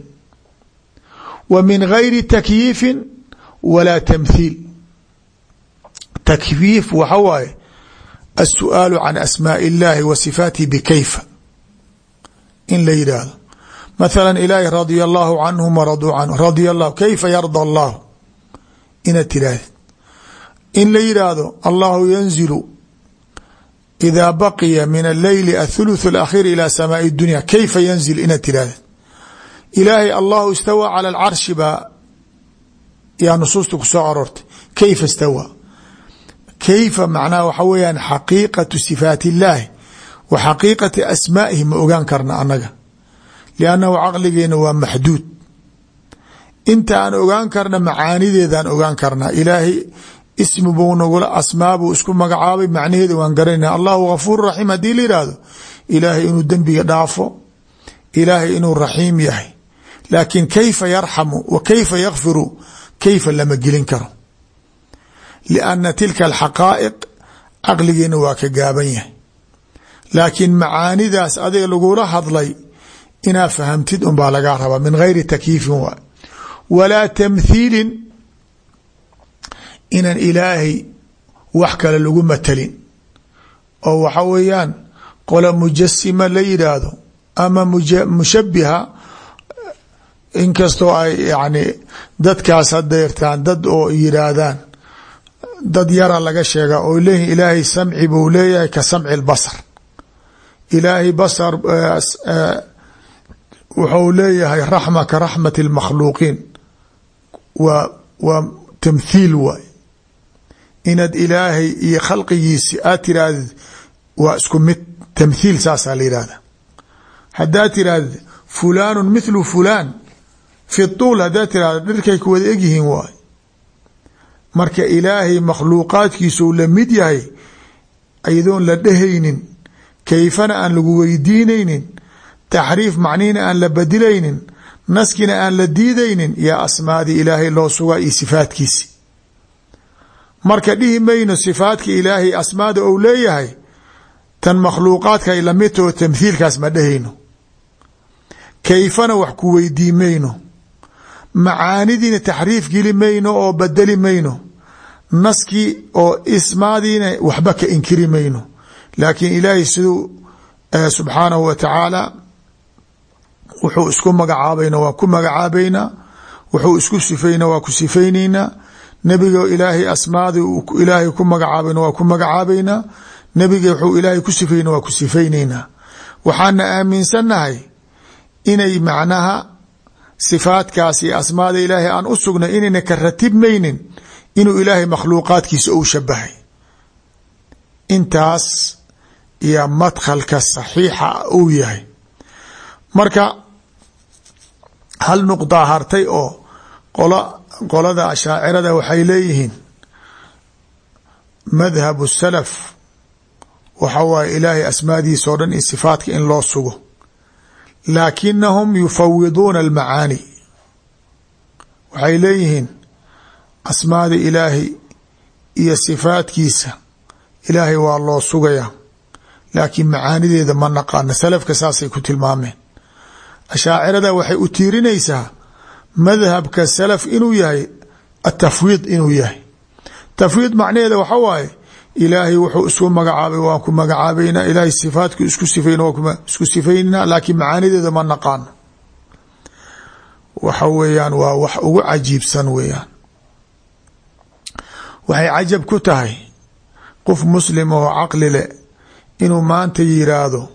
wa min gayri takyiifin walaa tamthiil takyiif waxa waaye السؤaaل عن أسmاء الlahi و صفاaته بkayfa in la yidhaahdo مثلا ilaahi radي الlه عnهm وradوu عnه radي الlه kayfa yرضى الlah inaad tirahdid in la yidhaahdo allahu ينزل ida baqiya min aleyli athuluth alakhir ila samaai dunya kayfa yanzil inaad tirahda ilaahay allahu istawa cala alcarshi baa yaa nusuusta ku soo aroortay kayfa istawa kayfa macnaha waxa weeyaan xaqiiqatu sifaat illaahi wa xaqiiqati asmaa'ihi ma ogaan karna annaga liannahu caqligeena waa maxduud inta aan ogaan karna macaanideedaan ogaan karnaa ilaahay ismi buu nagula asmaa buu isku magacaabay macnaheeda waan garanayna allahu gafuur raxiim haddii la yidhaahdo ilaahay inuu dembiga dhaafo ilaahay inuu raxiim yahay. Laakiin kayfa yarxamu wa kayfa yakfiru kayfa lama gelin karo? Lianna tilka alxaqaa'iq caqligeena waa ka gaaban yahay. Laakiin macaanidaas adiga lagula hadlay inaa fahamtid unbaa lagaa rabaa min gayri takyiifin waay walaa tamthiilin inan ilaahay wax kale lagu matalin. oo waxa weeyaan qola mujasima la yidhaahdo ama mushabiha inkastoo ay yani dadkaas hadeertaan dad oo yidhaahdaan dad yara laga sheega oo leeyihiin ilaahay samci buu leeyahay ka samci lbasar ilaahay basar wuxuu leeyahay raxma ka raxmati اlmakhluuqiin waa waa tamthiil waay inaad ilaahay iyo khalqigiisi aad tirahdid waa isku mid tamthiil saasaa la yihahda haddaad tirahdid fulaanu mithlu fulaan fi tuul haddaad tirahda dhirkay ku wada egyihiin waay. Marka ilaahay makhluuqaadkiisuu la mid yahay ayadoon la dhehaynin kayfana aan lagu weydiinaynin taxriif macnihina aan la badilaynin naskina aan la diidaynin yaa asmaadii ilaahay loo sugaa iyo sifaadkiisi marka dhihi mayno sifaadka ilaahay asmaada ou leeyahay tan makhluuqaadka ay la mid taho tamthiilkaas ma dhehayno kayfana wax ku weydii mayno. Macaanidiina taxriif geli mayno oo badeli mayno. Naskii oo ismaadiina waxba ka inkiri mayno. Laakiin ilaahay siduu subxaanahu wa tacaala wuxuu isku magacaabayna waa ku magacaabaynaa wuxuu isku sifayna waa ku sifaynaynaa nebiga ilaahay asmaadi ilaahay ku magacaabayna waa ku magacaabaynaa nebiga wuxuu ilaahay ku sifayna waa ku sifaynaynaa. Waxaana aaminsannahay inay macnaha sifaadkaas asmaada ilaahay aan u sugnay inayna ka ratibmaynin inuu ilaahay makhluuqaadkiisa ou shabahay intaas iyo madkhalka saxiixa uu yahay. Marka hal nuqdaa hartay oo qolo qolada ashaacirada waxay leeyihiin madhabu salaf waxa waaye ilaahay asmaadiisa o dhan iyo sifaadka in loo sugo. Laakinahum yufawiduuna almacaani. Waxay leeyihiin asmaada ilaahay iyo sifaadkiisa ilaahay waa loo sugayaa laakiin macaanideeda ma naqaano salafka saasay ku tilmaameen. Ashaacirada waxay u tiirinaysaa madhabka salaf inuu yahay atafwiid inuu yahay. Tafwiid macnaheeda waxa waaye ilaahay wuxuu isku magacaabay waan ku magacaabaynaa ilaahay sifaadku isku sifayna waa isku sifaynaa laakiin macaanideeda ma naqaano waxa weeyaan waa wax ugu cajiibsan weeyaan. Waxay cajab ku tahay qof muslim oo caqli leh inuu maanta yiraahdo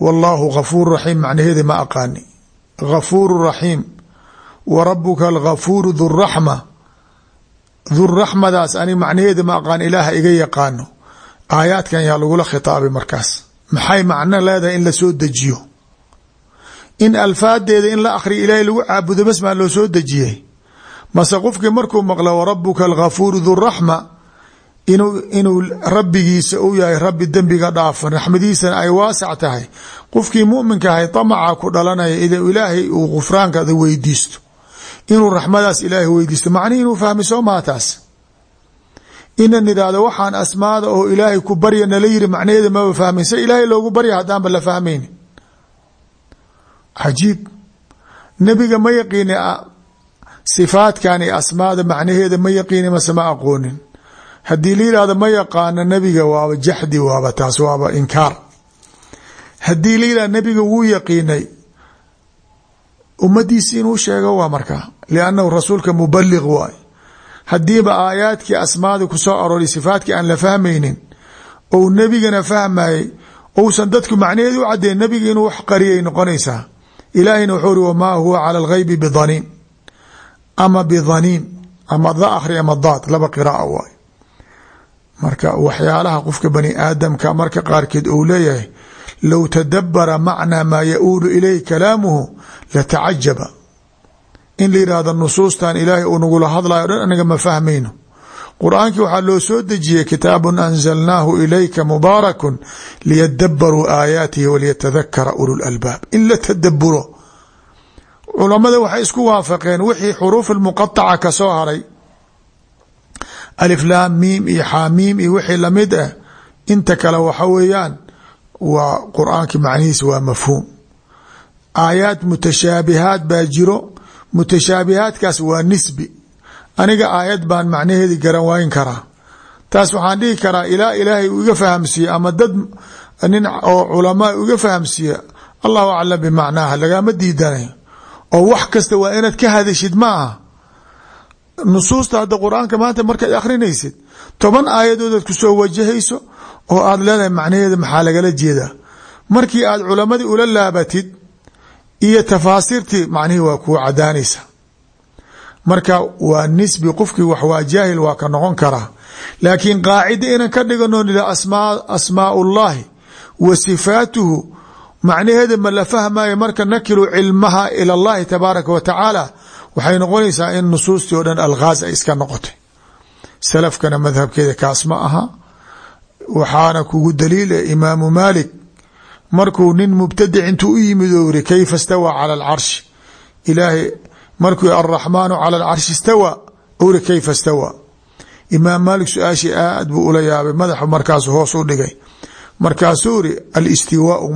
wallaahu gafuur raxiim macnaheeda ma aqaani. Gafuuru raxiim wa rabuka algafuuru duraxma duraxmadaas ani macnaheeda ma aqaan ilaaha iga yaqaano. Aayaadkan yaa lagula khitaabay markaas. Maxay macno leedahay in la soo dejiyo? In alfaadeeda in la akhriyo ilaahay lagu caabudo bas maa loo soo dejiyey. Mase qofkii markuu maqlo warabuka algafuuru duraxma inuu rabbigiisa u yahay rabbi dembiga dhaafan raxmadiisana ay waasac tahay. Qofkii muminka ahay damaca ku dhalanaya ida ilaahay uu gufraankaada weydiisto inuu raxmadaas ilaahay weydiisto. Macnihi inuu fahmi soo maha taas inan idhaahdo waxaan asmaada oo ilaahay ku barya nala yiri macnaheeda maba fahmayn se ilaahay loogu barya haddaanba la fahmayni cajiib. Nebiga ma yaqiini sifaadkan asmaada macnaheeda ma yaqiini mase ma aqoonin. Haddii la yihahdo ma yaqaano nebiga waaba jaxdi waaba taas waaba inkaar. Haddii la yihahdo nebiga wuu yaqiinay ummadiisi inuu sheego waa markaa liannahu rasuulka mubaliq waay haddiiba aayaadkii asmaadii ku soo arooray sifaadkii aan la fahmaynin ou nebigana fahmayey ousan dadku macnaheedi u caddeyn nebiga inuu wax qariyay noqonaysaa ilaahayna wuxuu uri wamaa huwa cala alghaybi bidaniin ama bidaniin ama da akhri ama daad laba qiraaa waay marka waxyaalaha qofka bani aadamka marka qaarkeed ou leeyahay low tadabara macnaa maa yauulu kalaamuhu latacajaba in la yidhaahdo nusuustan ilaahay uu nagula hadlayo dhan anaga ma fahmayno. Qur'aankii waxaa loo soo dejiyey kitaabun anzalnaahu ilayka mubaarakun liyadabaruu aayaatihi waliyatadakara ulu lalbaab in la tadaburo culamada waxay isku waafaqeen wixii xuruuf muqataca ka soo haray. Aliflaam miim iyo xaamiim iyo wixii la mid ah. Inta kale waxa weeyaan waa qur'aanki waa mafhuum. Aayaad mutashaabihaad baa jiro mutashaabihaadkaas waa nisbi. Aniga aayad baan macnaheedi garan waayin karaa. Taas waxaan dhihi karaa ilaa ilaahay u iga fahamsiiye ama dad nin oo culamaa iga fahamsiiye allahu aclam bimacnaaha lagama diidanay oo wax kasta waa inaad ka hadashid ma aha. Nusuusta hadda qur'aanka maanta markaad akhrinaysid toban aayadoodaad ku soo wajahayso oo aad leedahay macnaheeda maxaa lagala jeedaa? Markii aad culamadii ula laabatid iyo tafaasiirtii macnihii waa kuu cadaanaysa marka waa nisbi qofkii wax waa jaahil waa ka noqon karaa. Laakiin qaacida inaan ka dhigano asmaa ullahi wa sifaatuhu macnaheeda ma la fahmayo marka nakilu cilmaha ila allahi tabaaraka wa tacaala waxay noqonaysaa in nusuustii o dhan alghaaz ay iska noqotay. Salafkana madhabkeeda kaas ma aha. Waxaana kugu daliila imaamu maalik markuu nin mubtadic intuu u yimid oo yiri kayfa stawaa cala alcarshi ilaahay markuu alraxmaanu cala alcarshi istawaa uri kayfa stawaa imaam maalik su'aashii aad buu ula yaabay madaxu markaasu hoos u dhigay. Markaasuu iri alistiwaau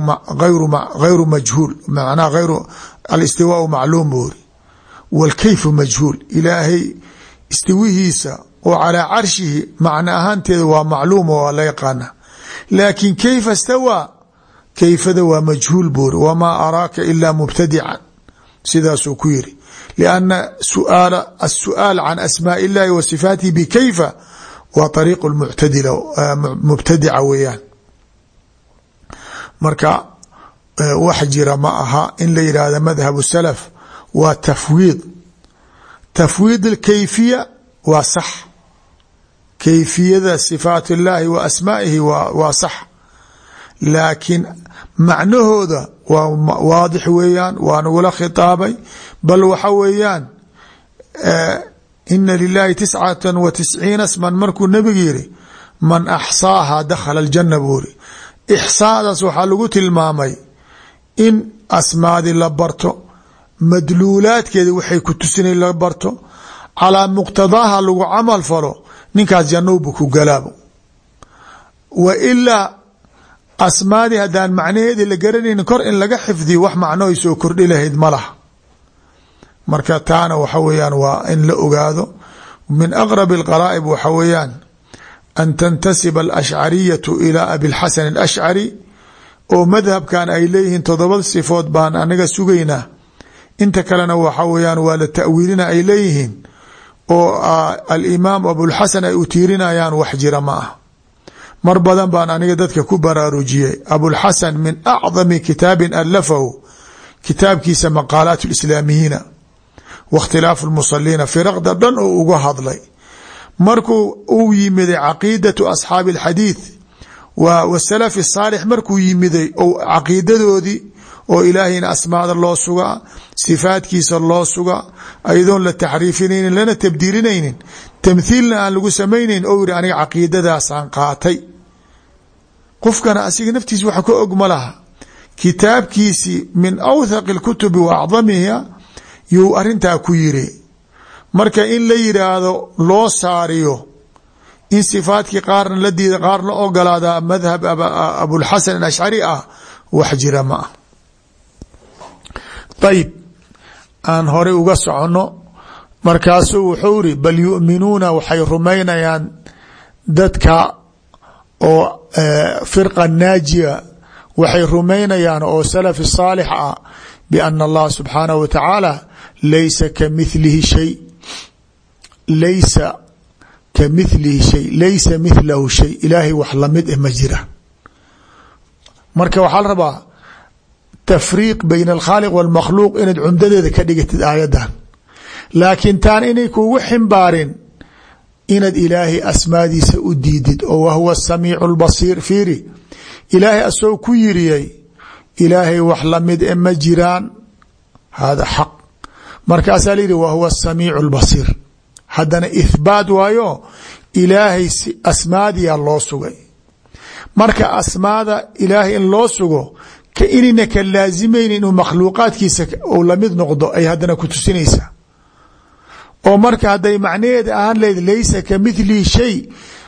hayru majhuul. Macnaa hayru alistiwaau macluum buu iri wاlkayfu majhuul. Ilaahay istiwihiisa oo calaa carshihi macno ahaanteeda waa macluum oo la yaqaana laakiin kayfa stawaa kayfada waa majhuul buuri wamaa araaka ilaa mubtadican. Sidaasuu ku yiri lianna asu'aal can asmaa illahi wa sifaatihi bikayfa waa ariiqu mubtadica weeyaan. Marka wax jira ma aha in la yidhaahda madhab salaf waa tafwiid. Tafwiid alkayfiya waa sax. Kayfiyada sifaat اllahi wa asmaa'ihi waa sax laakiin macnahooda waa waadix weeyaan waa nagula khitaabay bal waxa weeyaan ina lilahi tiscata wa tisciina sman markuu nebigu yiri man axsaaha dakhala aljana buu iri ixsaadaas waxaa lagu tilmaamay in asmaadii la barto madluulaadkeeda waxay ku tusinay la barto calaa muqtadaaha lagu camal falo ninkaas janowbu ku galaabo wa ilaa asmaadii haddaan macnaheedii la garanayni kor in laga xifdiyo wax macno ay soo kordhi lahayd ma laha. Marka taana waxa weeyaan waa in la ogaado min aqrab alqaraa'ib waxa weeyaan an tantasiba alashcariyatu ilaa abilxasan alashcari oo madhabkan ay leeyihiin toddoba sifood baan anaga sugaynaa. Inta kalena waxa weeyaan waa la ta'wiilina ay leeyihiin oo alimaam abulxasan ay u tiirinayaan wax jira ma ah mar badan baan aniga dadka ku baraarujiyey. Abulxasan min acdami kitaabin alafahu kitaabkiisa maqaalaat lislaamiyiina wa ikhtilaafu lmusaliina firaqda dhan oo uga hadlay. Markuu uu yimiday caqiidatu asxaabi alxadiid wa salafi saalix markuu yimiday ou caqiidadoodii oo ilaahayna asmaada loo sugaa sifaadkiisa loo sugaa ayadoon la taxriifinaynin lana tabdiilinaynin tamthiilna aan lagu samaynayn ou yihi aniga caqiidadaasaan qaatay qofkana asiga naftiisa wax ka og ma laha. Kitaabkiisii min awthaqi اlkutubi wa acdamiha yuu arintaa ku yiri marka in la yidhaahdo loo saariyo. In sifaadkii qaarna la diida qaarna ogolaada madhab abulxasan ashcari ah wax jira ma ah ayib aan horey uga soconno. Markaasuu wuxuu iri bal yu'minuuna waxay rumaynayaan dadka oo firqa naajiya waxay rumaynayaan oo salafi saalix ah biana allaha subxaanahu wa tacaala laysa ka milihi shay. Laysa ka milihi shay. Laysa milahu shay. Ilaahay wax la mid eh ma jira. Marka waxaa la rabaa tafriiq bayna alkhaaliq walmakhluuq inaad cumdadeeda ka dhigatid aayaddan. Laakiin taan inay kugu ximbaarin inaad ilaahay asmaadiisa u diidid oo wahuwa samiicu lbasiir fiiri. Ilaahay asagoo ku yiriyay ilaahay wax la mid e ma jiraan. Hada xaq. Markaasaa layihi wahuwa samiicu lbasiir. Haddana ithbaat waayo ilaahay asmaadiyaa loo sugay. Marka asmaada ilaahay in loo sugo ka inayna ka laazimaynin inuu makhluuqaadkiisa uu la mid noqdo ay haddana ku tusinaysaa oo marka hadday macnaheeda ahaan lehed laysa ka milihi shay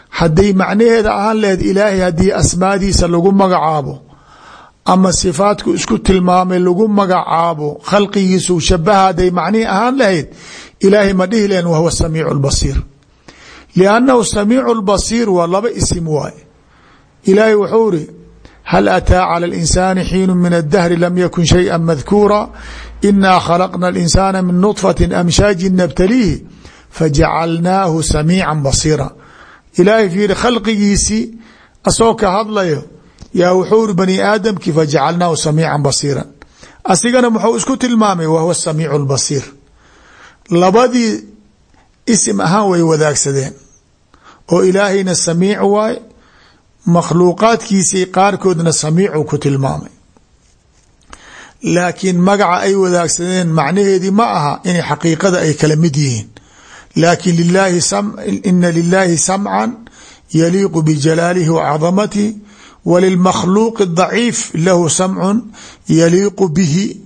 hadday macnaheeda ahaan lehed ilaahay haddii asmaadiisa lagu magacaabo ama sifaadku isku tilmaamay lagu magacaabo khalqigiisu shabaha hadday macnihii ahaan lahayd ilaahay ma dhihi lehen wahuwa samiicu lbasiir liannahu samiicu lbasiir waa laba isim waay ilaahay wuxuu iri hal ataa cala اlinsaani xiinu min adahri lam yakun madkuura inaa khalaqna اlinsaana min nطfati amshaajin nabtaliihi fajacalnaahu samiica basiira ilaahay fiiri khalqigiisii asagoo ka hadlayo yaa wuxuu iri bani aadamkii fajacalnaahu samiica basiira asigana muxuu isku tilmaamay wahuwa samiicu اlbasiir labadii isim ahaan way wadaagsadeen oo ilaahayna samiic waay makhluuqaadkiisii qaarkoodna samiicu ku tilmaamay laakiin magaca ay wadaagsadeen macnaheedii ma aha inay xaqiiqada ay kala mid yihiin. Laakin lilahi ina lilaahi samcan yaliiqu bijalaalihi wa cadamatihi walilmakhluuqi daciif lahu samcun yaliiqu bihi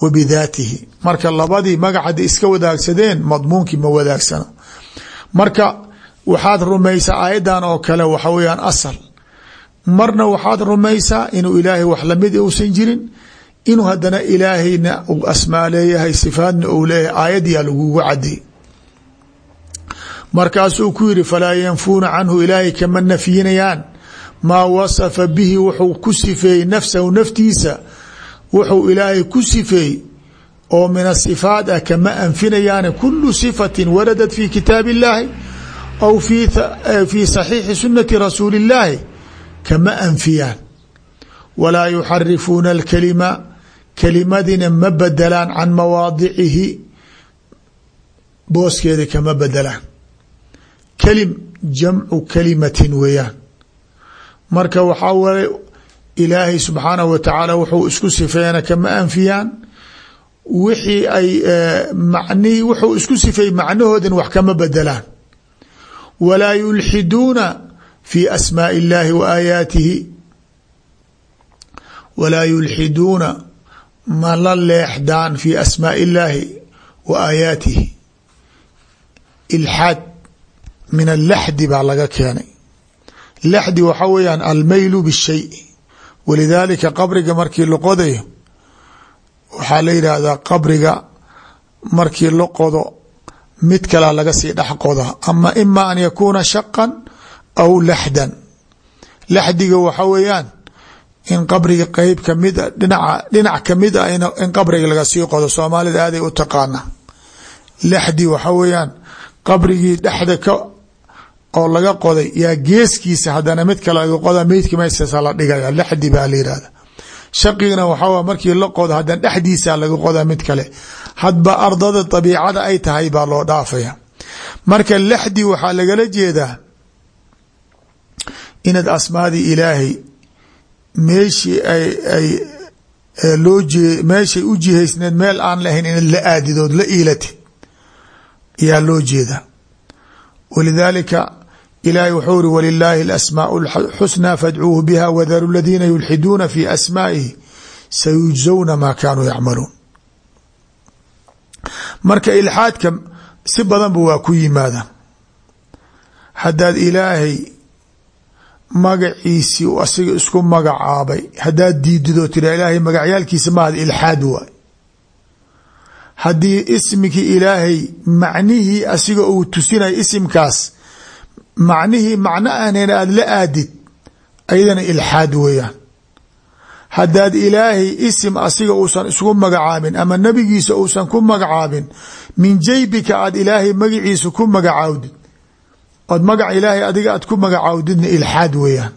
wa bidaatihi. Marka labadii magac hadday iska wadaagsadeen madmuunkii ma wadaagsana marka waxaad rumaysaa aayaddan oo kale waxa weyaan asal. Marna waxaad rumaysaa inuu ilaahay wax la mid uusan jirin inuu haddana ilaahayna asmaa leeyahay sifaadna uu leeyahay aayadyaa lagugu cadey markaasuu ku yidhi falaa yanfuuna canhu ilaahay kama nafyinayaan. Maa wasafa bihi wuxuu ku sifeeyey nafsahu naftiisa. Wuxuu ilaahay ku sifeeyey oo min asifaat ah kama anfinayaan kulu sifatin waradat fi kitaab aw fi saxiixi sunati rasuuli kama anfiyaan. Walaa yuxarifuuna alkalima kelimadina ma bedelaan can mawaadicihi booskeeda kama bedelaan. Kelim jamcu kalimatin weeyaan. Marka waxaa wale ilaahay subxaanahu wa tacaala wuxuu isku sifeeyana kama anfiyaan. Wixii ay macnihii wuxuu isku sifeeyey macnahoodin wax kama bedelaan. Walaa yulxiduuna fi asmaaءi اllahi wa aayaatihi. Walaa yulxiduuna ma la leexdaan fi asmaaءi اllahi wa aayaatihi. Ilxaad min alaxdi baa laga keenay. Laxdi waxaa weeyaan almaylu bishay. Walidaalika qabriga markii la qodayo waxaa la yidhaahdaa qabriga markii la qodo mid kalaa laga sii dhex qodaa. Ama ima an yakuuna shaqan aw laxdan. Laxdiga waxa weeyaan in qabriga qeyb ka mid a dhinaca dhinac ka mid a in qabriga laga sii qodo soomaalida aaday u taqaana. Laxdi waxa weeyaan qabrigii dhexda ka oo laga qoday yaa geeskiisa hadana mid kale laga qoda meydka meesasa la dhigaya laxdi baa la yihahda shaqigana waxaa markii la qodo haddana dhexdiisa laga qoda mid kale. Hadba ardada dabiicada ay tahay baa loo dhaafaya. Marka laxdi waxaa lagala jeedaa inaad asmaadii ilaahay meeshii ay ay loo meeshay u jihaysneed meel aan lahayn inaad la aadidood la iilatid yaa loo jeedaa walidaalika ilaahay wuxuu iri walilaahi alasmaau lxusnaa fadcuuhu biha wadaru ladiina yulxiduuna fi asmaa'ihi sayujzawna maa kaanuu yacmaluun. Marka ilxaadka si badanba waa ku yimaada. Haddaad ilaahay magaciisii asiga isku magacaabay. Haddaad diididoo tira ilaahay magacyaalkiisa mahad ilxaad waay. Haddii ismikii ilaahay macnihii asiga uu tusinay isimkaas macnihii macno ahnayn aada la aadid ayadana ilxaad weeyaan. Haddaad ilaahay isim asiga uusan isku magacaabin ama nebigiisa uusan ku magacaabin min jaybika aad ilaahay magaciisa ku magacaawdid ood magac ilaahay adiga aad ku magacaawdidna ilxaad weeyaan.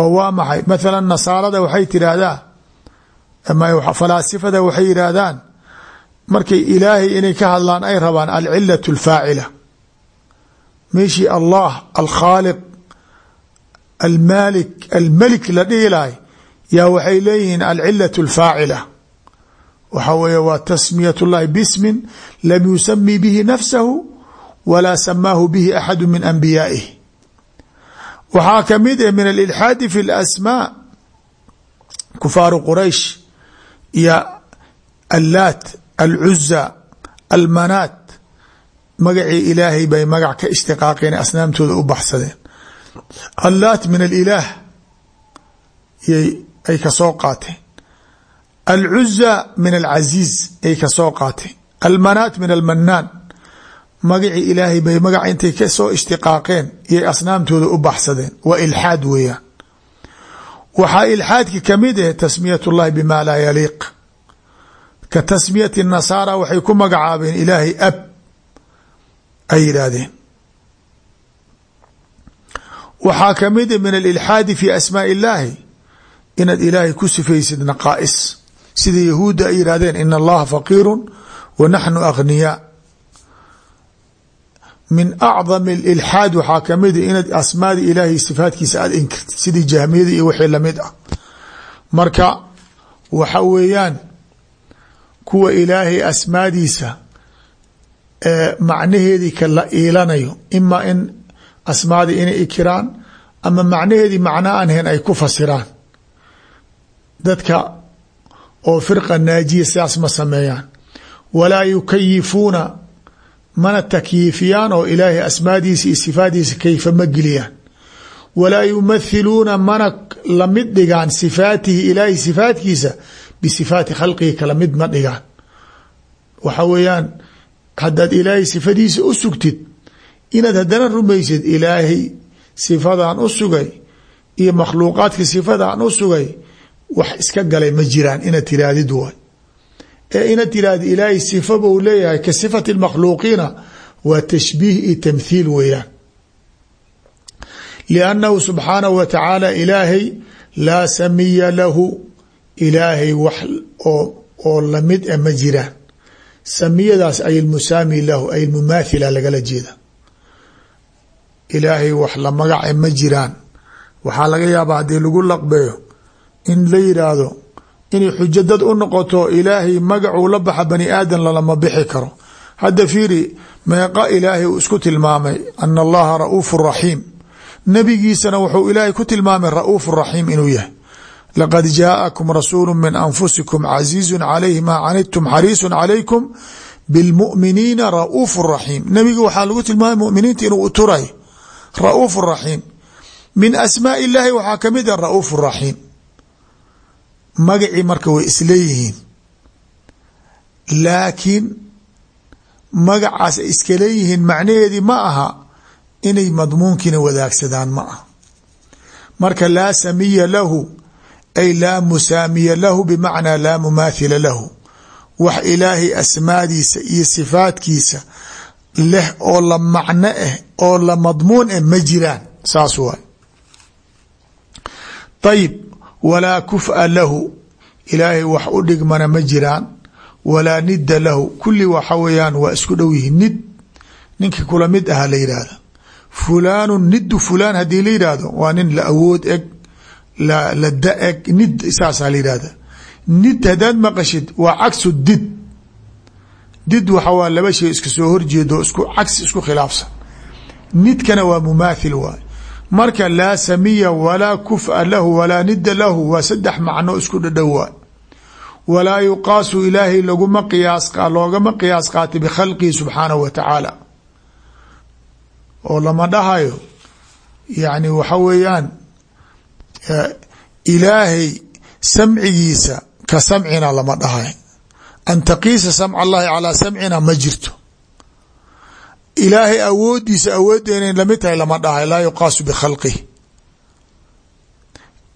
Oo waa maxay? Mathala nasaarada waxay tidhaahdaa falaasifada waxay yidhaahdaan markay ilaahay inay ka hadlaan ay rabaan alcilat alfaacila meeshii allah alkhaaliq almaalik almelik la dhihi lahay yaa waxay leeyihiin alcilat alfaacila waxa weeye waa tasmiyat llahi bismin lam yusami bihi nafsahu walaa samaahu bihi axadu min anbiyaa'ihi. Waxaa ka mid eh min alilxaadi fi اlasmaa kufaaru quraysh iyo allaat alcuza almanaat. Magacii ilaahay bay magac ka ishtiqaaqeen asnaamtooda u baxsadeen. Allaat min alilaah ay ka soo qaateen. Alcuza min alcaziiz ay ka soo qaateen. Almanaat min almanaan magacii ilaahay bay magac intay ka soo ishtiqaaqeen iyay asnaamtooda u baxsadeen. Waa ilxaad weeyaan. Waxaa ilxaadki ka mid eh tasmiyat اllahi bima laa yaliiq. Ka tasmiyati nasaara waxay ku magacaabeen ilaahay ab ay yidhaahdeen. Waxaa ka mid min alilxaadi fi asmaai illaahi inaad ilaahay ku sifaysid naqaa'is sida yahuudda ay yidhahdeen in allaha faqiiru wa naxnu aghniyaa min acdam ilxaad waxaa kamida inaad asmaadi ilaahay sifaatkiisa aada inkirtid sidii jahmiyada iyo wixii la mid ah. Marka waxa weeyaan kuwa ilaahay asmaadiisa macnaheedii ka la iilanayo ima in asmaadii inay ikiraan ama macnaheedii macno aan hayn ay ku fasiraan. Dadka oo firqa naajiya sidaas ma sameeyaan. Walaa yukayifuuna mana takyiifiyaan oo ilaahay asmaadiisa iyo sifaadiisa kayfa ma geliyaan. Walaa yumathiluuna mana la mid dhigaan sifaatihi ilaahay sifaatkiisa bisifaati khalqihi kala mid ma dhigaan. Waxa weeyaan haddaad ilaahay sifadiisa u sugtid inaad haddana rumaysid ilaahay sifadan u sugay iyo makhluuqaadka sifadan u sugay wax iska galay ma jiraan inaad tirahdid waay ee inaad tirahda ilaahay sifaba uu leeyahay ka sifati makhluuqiina waa tashbiih iyo tamthiil weeyaan. Liannahu subxaanahu wa tacaala ilaahay laa samiya lahu ilaahay wax oo la mid a ma jiraan samiyadaas ay lmusaami lahu ay lmumaathila lagala jeeda. Ilaahay wax la magace ma jiraan. Waxaa laga yaabaa haddii lagu laqbeeyo in la yidhaahdo inay xujo dad u noqoto ilaahay magacuu la baxa bani aadan lalama bixi karo. Hadda fiiri meeqa ilaahay uu isku tilmaamay ana allaha ra'uufu raxiim. Nabigiisana wuxuu ilaahay ku tilmaamay ra'uufu raxiim inuu yahay. Laqad jaa'akum rasuulu min anfusikum casiizu calayhi maa canidtum xariisu calaykum bilmu'miniina ra'uufu raxiim. Nabiga waxaa lagu tilmaamay muminiinta inuu uturay ra'uufu raxiim. Min asmaa illaahi waxaa ka mid a ra'uufu raxiim magacii marka way isleeyihiin laakiin magacaas ay iska leeyihiin macnaheedii ma aha inay madmuunkiina wadaagsadaan ma aha. Marka laa samiya lahu ay laa musaamiya lahu bimacnaa laa mumaathila lahu. Wax ilaahay asmaadiisa iyo sifaadkiisa leh oo la macno ah oo la madmuun ah ma jiraan. Saas waay. Ayib walaa kufa lahu. Ilaahay wax u dhigmana ma jiraan. Walaa nida lahu. Kulli waxa weeyaan waa isku dhow nid. Ninka kula mid aha la yidhaahda. Fulaanu nidu fulaan haddii la yidhaahdo waa nin la awood eg la da eg nid saasaa la yidhahda nid hadaad maqashid waa cagsu did. Did waxa waa laba shay iska soo horjeedo isku cagsi isku khilaafsan. Nidkana waa mumaathil waay marka laa samiya walaa kufa lahu walaa nida lahu waa saddex macno isku dhadhow waay walaa yuqaasu ilaahay laguma qiyaas loogama qiyaas qaatay bikhalqihi subxaanahu wa tacaala. Oo lama dhahayo yani waxa weeyaan ilaahay samcigiisa ka samcina lama dhahay. An taqiisa samc allahi calaa samcina ma jirto ilaahay awoodiisa awooddeena la mid tahay lama dhahay. Laa yuqaasu bikhalqihi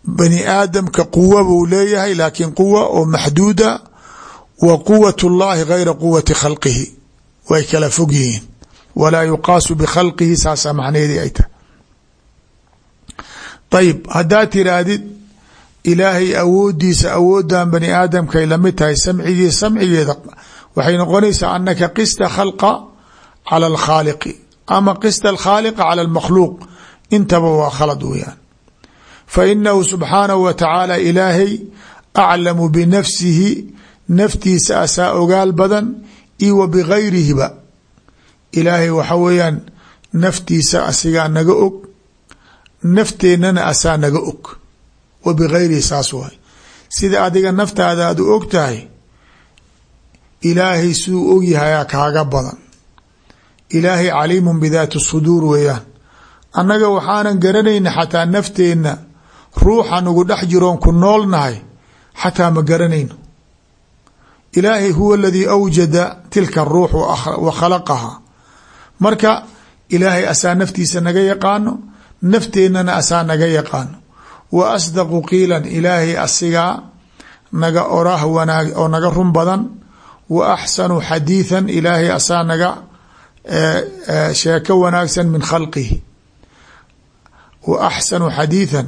bani aadamka quwa buu leeyahay laakiin quwa oo maxduuda wa quwat اllahi gayra quwati khalqihi. Way kala fog yihiin. Walaa yuqaasu bikhalqihi saasaa macnaheedii ay tahay. Ayib haddaad tiraahdid ilaahay awoodiisa awoodan bani aadamkay la mid tahay samcigiisa samcigeeda waxay noqonaysaa anaka qista khalqa cala alkhaaliqi ama qista alkhaaliqa cala almakhluuq intaba waa khalad weeyaan fa inahu subxaanahu wa tacaala ilaahay aclamu binafsihi naftiisa asaa ogaal badan io wa bigayrihiba ilaahay waxa weeyaan naftiisa asigaa naga og nafteennana asaa naga og wa bigayrihi saas waay sida adiga naftaada aad u og ilaahay siduu ogyahayaa kaaga badan ilaahay caliimun bidaati suduur weeyaan. Annaga waxaanan garanayna xataa nafteenna ruuxa nugu dhex jiroon ku noolnahay xataa ma garanayno. Ilaahay huwa aladii awjada tilka ruux wa khalaqaha marka ilaahay asaa naftiisa naga yaqaano nafteennana asaa naga yaqaano. Wa asdaqu qiilan ilaahay asigaa naga oraah wanaag oo naga run badan. Wa axsanu xadiithan ilaahay asaa naga sheeko wanaagsan min khalqihi. Wa axsanu xadiithan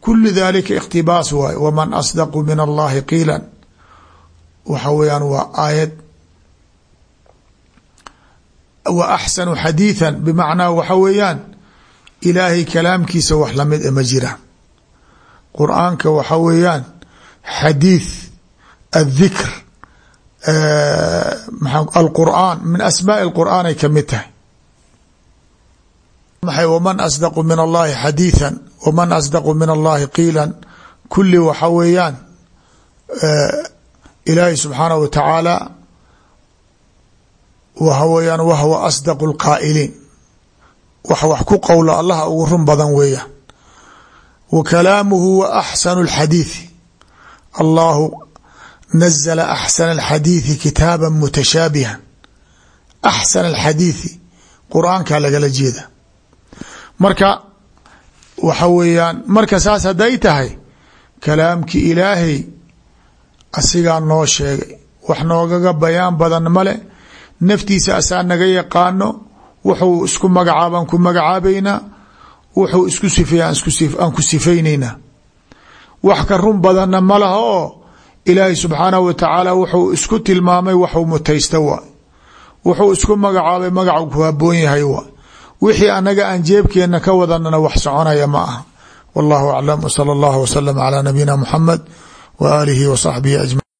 kulu dalika ikhtibaas waay. Waman asdaqu min allahi qiilan. Waxa weeyaan waa aayad. Wa axsanu xadiithan bimacnaa waxa weeyaan ilaahay kalaamkiisa wax la mid a ma jiraan qur'aanka waxa weeyaan aلdikr alqur'aan min asmaaءi اlqur'aan ay kamid tahay maxay waman asdaqu min allahi xadiithan waman asdaqu min allahi qiilan kulli waxa weeyaan ilaahay subxaanaه wa tacaala waxa weeyaan wahwa asdaqu اlqaa'iliin wax wax ku qowla allaha ugu run badan weeyaan wa kalaamuhu wa axsanu اlxadiiثi allahu nazla axsana alxadiidi kitaaba mutashaabihan axsana alxadiidi qur'aankaa lagala jeeda marka waxa weeyaan marka saas hadday tahay kalaamki ilaahay asigaa noo sheegay wax noogaga bayaan badan male naftiisa asaa naga yaqaano wuxuu isku magacaabaan ku magacaabaynaa wuxuu isku sifeey aan ku sifaynaynaa wax ka run badanna ma laha oo ilaahay subxaanahu wa tacaala wuxuu isku tilmaamay waxuu mutaysta waay wuxuu isku magacaabay magacu ku haboon yahay waay wixii anaga aan jeebkeenna ka wadanana wax soconaya ma aha. Wallahu aclam wsala allahu wasalam calaa nabiyina muxamed wa aalihi wa saxbihi ajmain